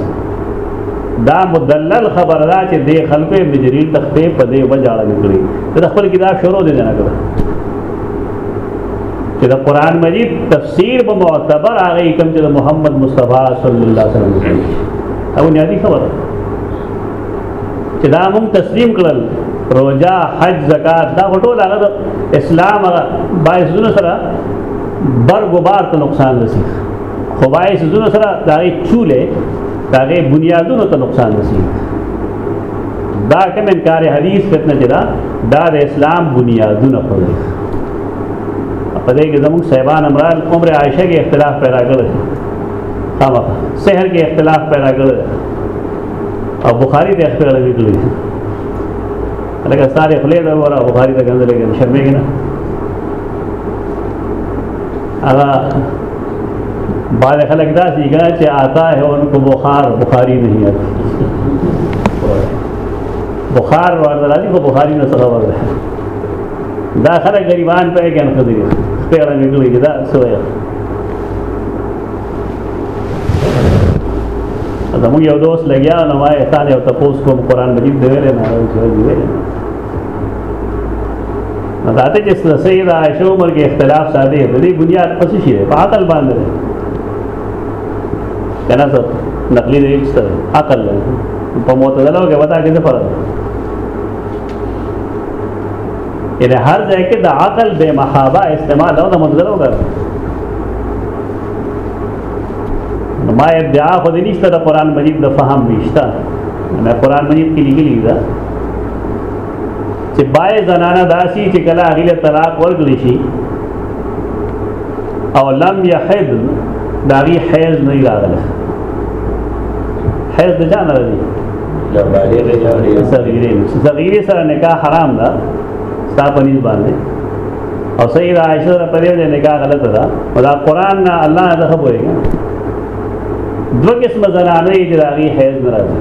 دا مدلل خبر دا چې د خلکو مجرین تخته په دې وجاړه نکړي دا خپل کې دا شروع دي نه کړ چې د قران مجید تفسیر به معتبر هغه کوم چې د محمد مصطفی صلی الله علیه وسلم او نه دي خبره چې دا موږ تسلیم کړل روزه حج زکات دا ټول هغه اسلام هغه باعث زونه سره برګ و بار ته نقصان رسي خو باعث زونه سره دا چولې دا بنیادونو ته نقصان رسي دا کوم انکار حدیث فتنه چې دا دا د اسلام بنیادونه خوري په دې کې زموږ صاحبان امرال عمر عائشه کې اختلاف پیدا کړل خامخ سحر کې اختلاف پیدا کړل او بخاری ته اختلاف نکړي لکه ساري خلې دا ورا بخاری ته ګنځلې کې شرمېږي نه هغه بعض خلک دا سی ګا چې آتا ہے ان کو بخار بخاری نہیں آتا بخار ورته راځي خو بخاری نه څه ورته دا خلک غریبان په کې نه خدي پیغله نکلي دا سویا زموږ یو دوست لګیا نو ما یې تانه یو تاسو کوم قران مجید دی ویل نه راځي دا ته چې سید عائشہ عمر کې اختلاف ساده دی دې بنیاد پس شي په عقل باندې کنه څه نقلی دی چې عقل نه په معتزله کې ودا کې څه فرق ان هر ځای کې د عقل به محابه استعمال او د معتزله وګړه ما ادعا خو دې نشته د قران مجید د فهم نشته نه قران مجید کې لګیلی دا چې بای زنانه داسي چې کله هغه له طلاق ورکړي شي او لم يحد داغي حیز نه راغله حیز د جان راځي صغیره صغیره سره نکاح حرام ده ستا په نيز باندې او سید عائشه سره په دې نکاح غلط ده او دا قران نه الله نه خبرېږي دوه قسم زنانه دي راغي حیز نه راځي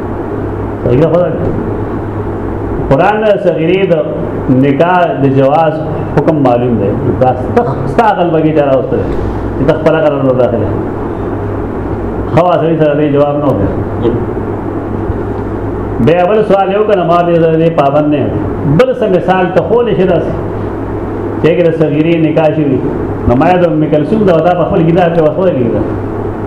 صحیح خبره قرآن د صغیرې د نکاح د جواز حکم معلوم دی دا تخ ساغل بګی دا راوته چې تخ پر غره نه داخله خو اصلي سره دی جواب نه وکړ به اول سوال یو کنه ما دې پابند نه بل څه مثال ته خو نشه راس چې ګره صغیرې نکاح شي نو ما د ام کلثوم دا په خپل کتاب کې وسوي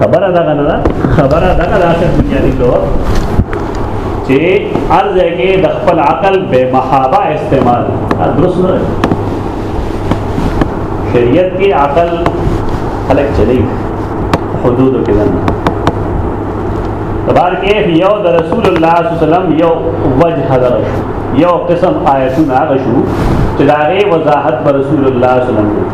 خبره دا نه ده خبره دا نه ده چې دنیا دي ته چې ارزه کې د خپل عقل به محابه استعمال درست نه شریعت کې عقل خلق چلی حدود کې نه تبار کې یو د رسول الله صلی الله علیه وسلم یو وجه حضر یو قسم آیتونه هغه شو چې دا غي وضاحت پر رسول الله صلی الله علیه وسلم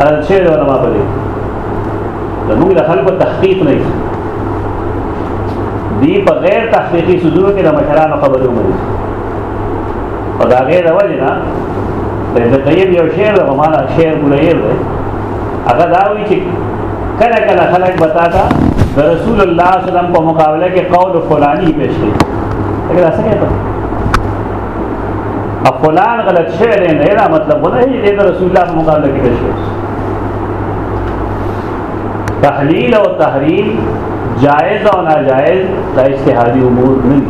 هر څه له علماء په دې د موږ د خلکو تحقیق نه دی په غیر تحقیقي سوزونو کې د مشرانو خبرې ومني او دا غیر وجه نه د ابن قیم یو شعر د معنا شعر ملیر دی هغه دا وی چې کله کله خلک بتاتا د رسول الله صلی الله علیه وسلم په مقابله کې قول فلانی پیش کړي دا څنګه اب فلان غلط شعر ہے میرا مطلب وہ نہیں کہ رسول اللہ کے مقابلے کی تشریح تحلیل اور تحریم جائز اور ناجائز کا اشتہادی امور نہیں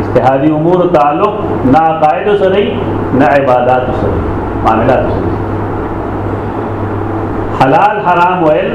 اشتہادی امور تعلق نہ عقائد و سرئی نہ عبادات و سرئی معاملات و سرئی حلال حرام ویل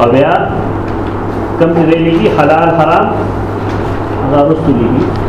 او بیا کم چې دی لیکي حلال حرام هغه وروسته لیکي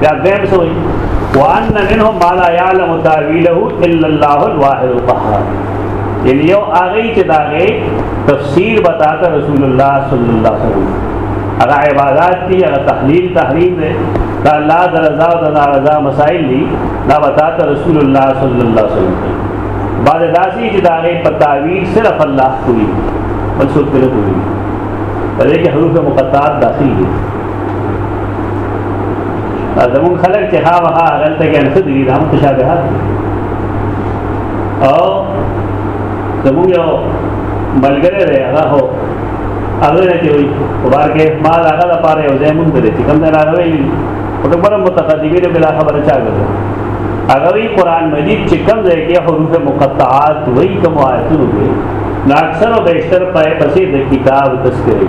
بیا دویم څه وایي وان منهم ما لا يعلم تاويله الا الله الواحد القهار یعنی یو هغه چې داغه تفسیر بتاتا رسول الله صلی الله علیه وسلم هغه عبادت دي هغه تحلیل تحریم دي دا الله د رضا او د نارضا مسائل دي دا بتاتا رسول الله صلی الله علیه وسلم بعد داسي چې داغه په تعویل صرف الله کوي بل څوک نه کوي په دې کې حروف مقطعات داخل دي زمون خلک چې ها وها غلطه کې انخد دي دا متشابهات او زمون یو ملګری دی هغه هو هغه نه کوي بار کې ما هغه د پاره یو ځای مونږ دي چې کوم نه راغلی په ډبره متقدمینو بلا خبره چا غوړي هغه وی قران مجید چې کوم ځای کې حروف مقطعات وای کوم آیتونه دي نو اکثر او بیشتر پای پسې د کتاب تذکرې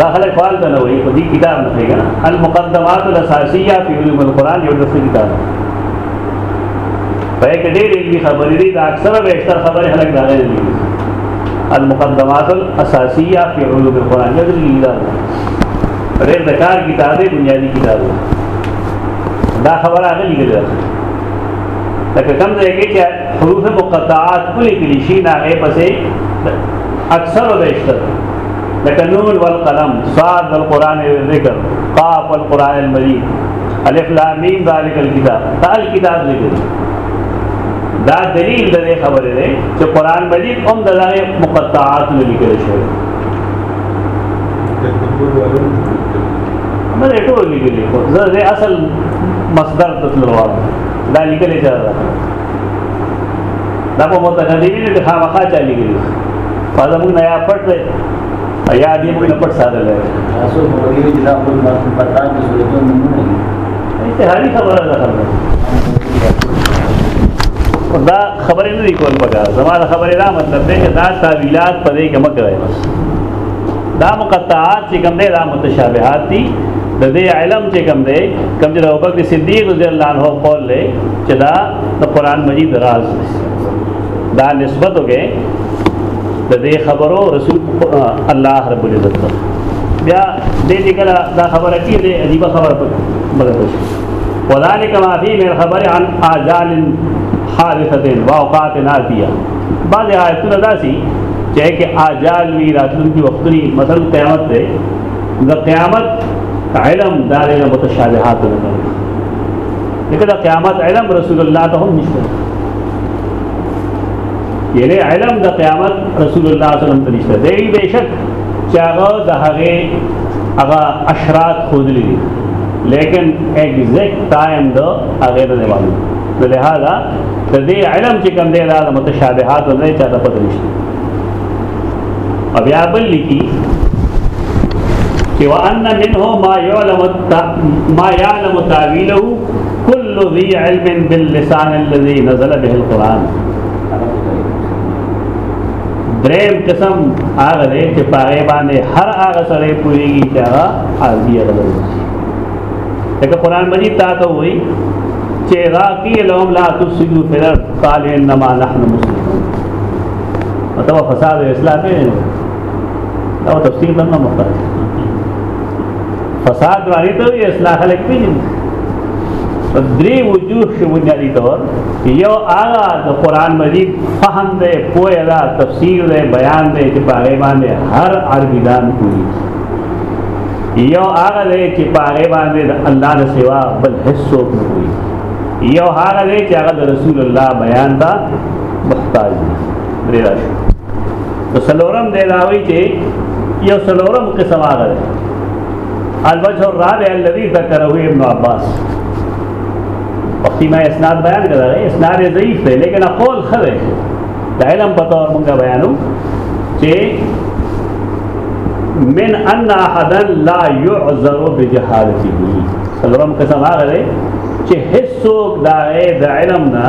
دا خلک فعال ته نه وایي په دې کتاب نه دی کنه المقدمات الاساسیه فی علوم القرآن یو دسته کتاب په کې ډېر علمي خبرې دي دا اکثره به اکثر خبرې خلک دا نه دي المقدمات الاساسیه فی علوم القرآن یو دسته کتاب ډېر د کار کتاب دی بنیادی کتاب دا خبره هغه لیکل ده لکه کوم ځای کې چې حروف مقطعات کلی کلی شي نه غي پسې اکثر وبشتر لکه نون والقلم صاد والقران ذکر قاف والقران المجيد الف لام میم ذالک الكتاب دا الكتاب ذکر دا دلیل د دې خبرې ده چې قران مجید هم د لارې مقطعات نه لیکل شوی نه ټول لیکل زه اصل مصدر تطلوار دا لیکل چا ده دا په متقدمین کې خامخا چا لیکل په زموږ نه یا پټ دی یا دې موږ نه پټ ساتل دی تاسو په دې کې دا خپل تاسو په تان کې څه نه نه انتهایی خبره ده دا خبرې نه دی کول پکا زموږ خبرې دا مطلب دی چې دا تعویلات پرې کې مکه بس دا مقطعات چې کوم دی دا متشابهات دي د دې علم چې کوم دی کوم چې د ابوبکر صدیق رضی الله عنه قول لې چې دا د قران مجید راز دا نسبت وګه د دې خبرو رسول الله رب العزت بیا دې دې کړه دا خبره کې دې عجیب خبره په بدل شي وذالک ما فی من خبر عن اجال حادثه واوقات ناتیه بعض آیتونه داسي چې کې اجال وی راتلونکي وختري مثلا قیامت ده د قیامت علم دا له متشابهات نه دی لکه د قیامت علم رسول الله ته هم نشته یعنی علم د قیامت رسول الله صلی الله علیه وسلم ته نشته دی بهشک چې هغه د هغه هغه اشراط خودلې دي لیکن ایگزیکٹ ټایم د هغه نه معلوم نو لہذا د دې علم چې کوم دی دا متشابهات نه چاته پته نشته او بیا بل لیکي چې وان منه ما يعلم ما يعلم تاويله كل ذي علم باللسان الذي نزل به القران دریم قسم هغه دی چې پاره باندې هر هغه سره پوریږي چې هغه عربي غلط لکه قران مجید تا ته وایي چې راقی لهم لا تفسدوا في الارض قال انما نحن مسلمون مطلب فساد اصلاح نه دی دا تفسیر باندې مختلف فساد باندې ته اصلاح خلک پیژني درې وجوه شو بنیادی طور یو هغه د قران مجید فهم دی پوهه ده تفسیر دی بیان دی چې په هغه باندې هر عربي دان کوي یو هغه دی چې په هغه باندې د الله نه سوا بل هیڅ څوک نه کوي یو هغه دی چې هغه د رسول الله بیان ته مختاج درې راشي د سلورم دی لاوي چې یو سلورم قسم هغه دی الوجه الرابع الذي ذكره ابن عباس وقتی ما اسناد بیان کړه اسناد ضعیف دی لیکن قول خره د علم په تور موږ بیانو چې من ان احدا لا يعذر بجهالته سلورم قسم هغه دی چې هیڅوک دا د علم نه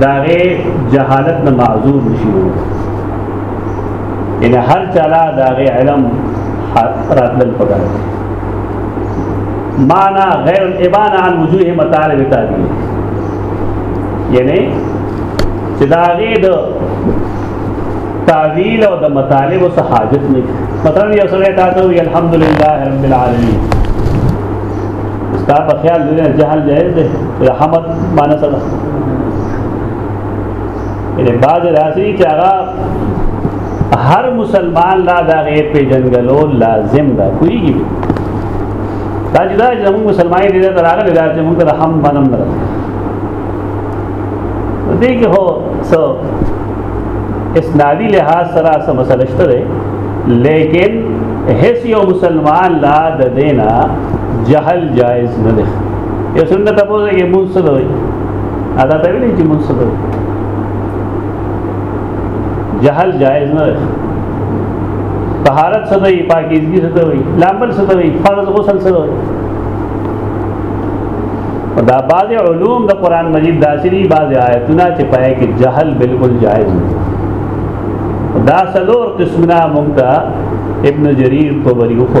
داغه جهالت نه معذور شي ان هر چلا داغه علم راتل پکار معنا غیر الابان عن وجوه مطالب تعبیر یعنی چې داغه د تعویل او د مطالب او حاجت نه مثلا یو سره تاسو الحمدلله رب العالمین ستا په خیال دی جهل جائز دی رحمت معنی څه ده یعنی بعض راځي چې هغه هر مسلمان لا دا غیر پیژنګلو لازم ده کوي دا چې دا چې موږ مسلمان دي دا راغلي دا چې موږ رحم منم نه دې کې هو سو اسنادی لحاظ سره سم مسله شته لیکن هیڅ یو مسلمان لا د دینا جهل جائز نه دی یو څنګه تاسو یې مونږ څه دوی ادا ته ویلې چې مونږ څه دوی جهل جائز نه دی طهارت څه دوی پاکیزګي څه دوی لامل څه دوی فرض غسل څه دوی دا بعض علوم د قران مجید داسري بعض آیتونه چې پای کې جهل بالکل جائز نه دا سلور قسمنا مونږ ابن جریر طبری خو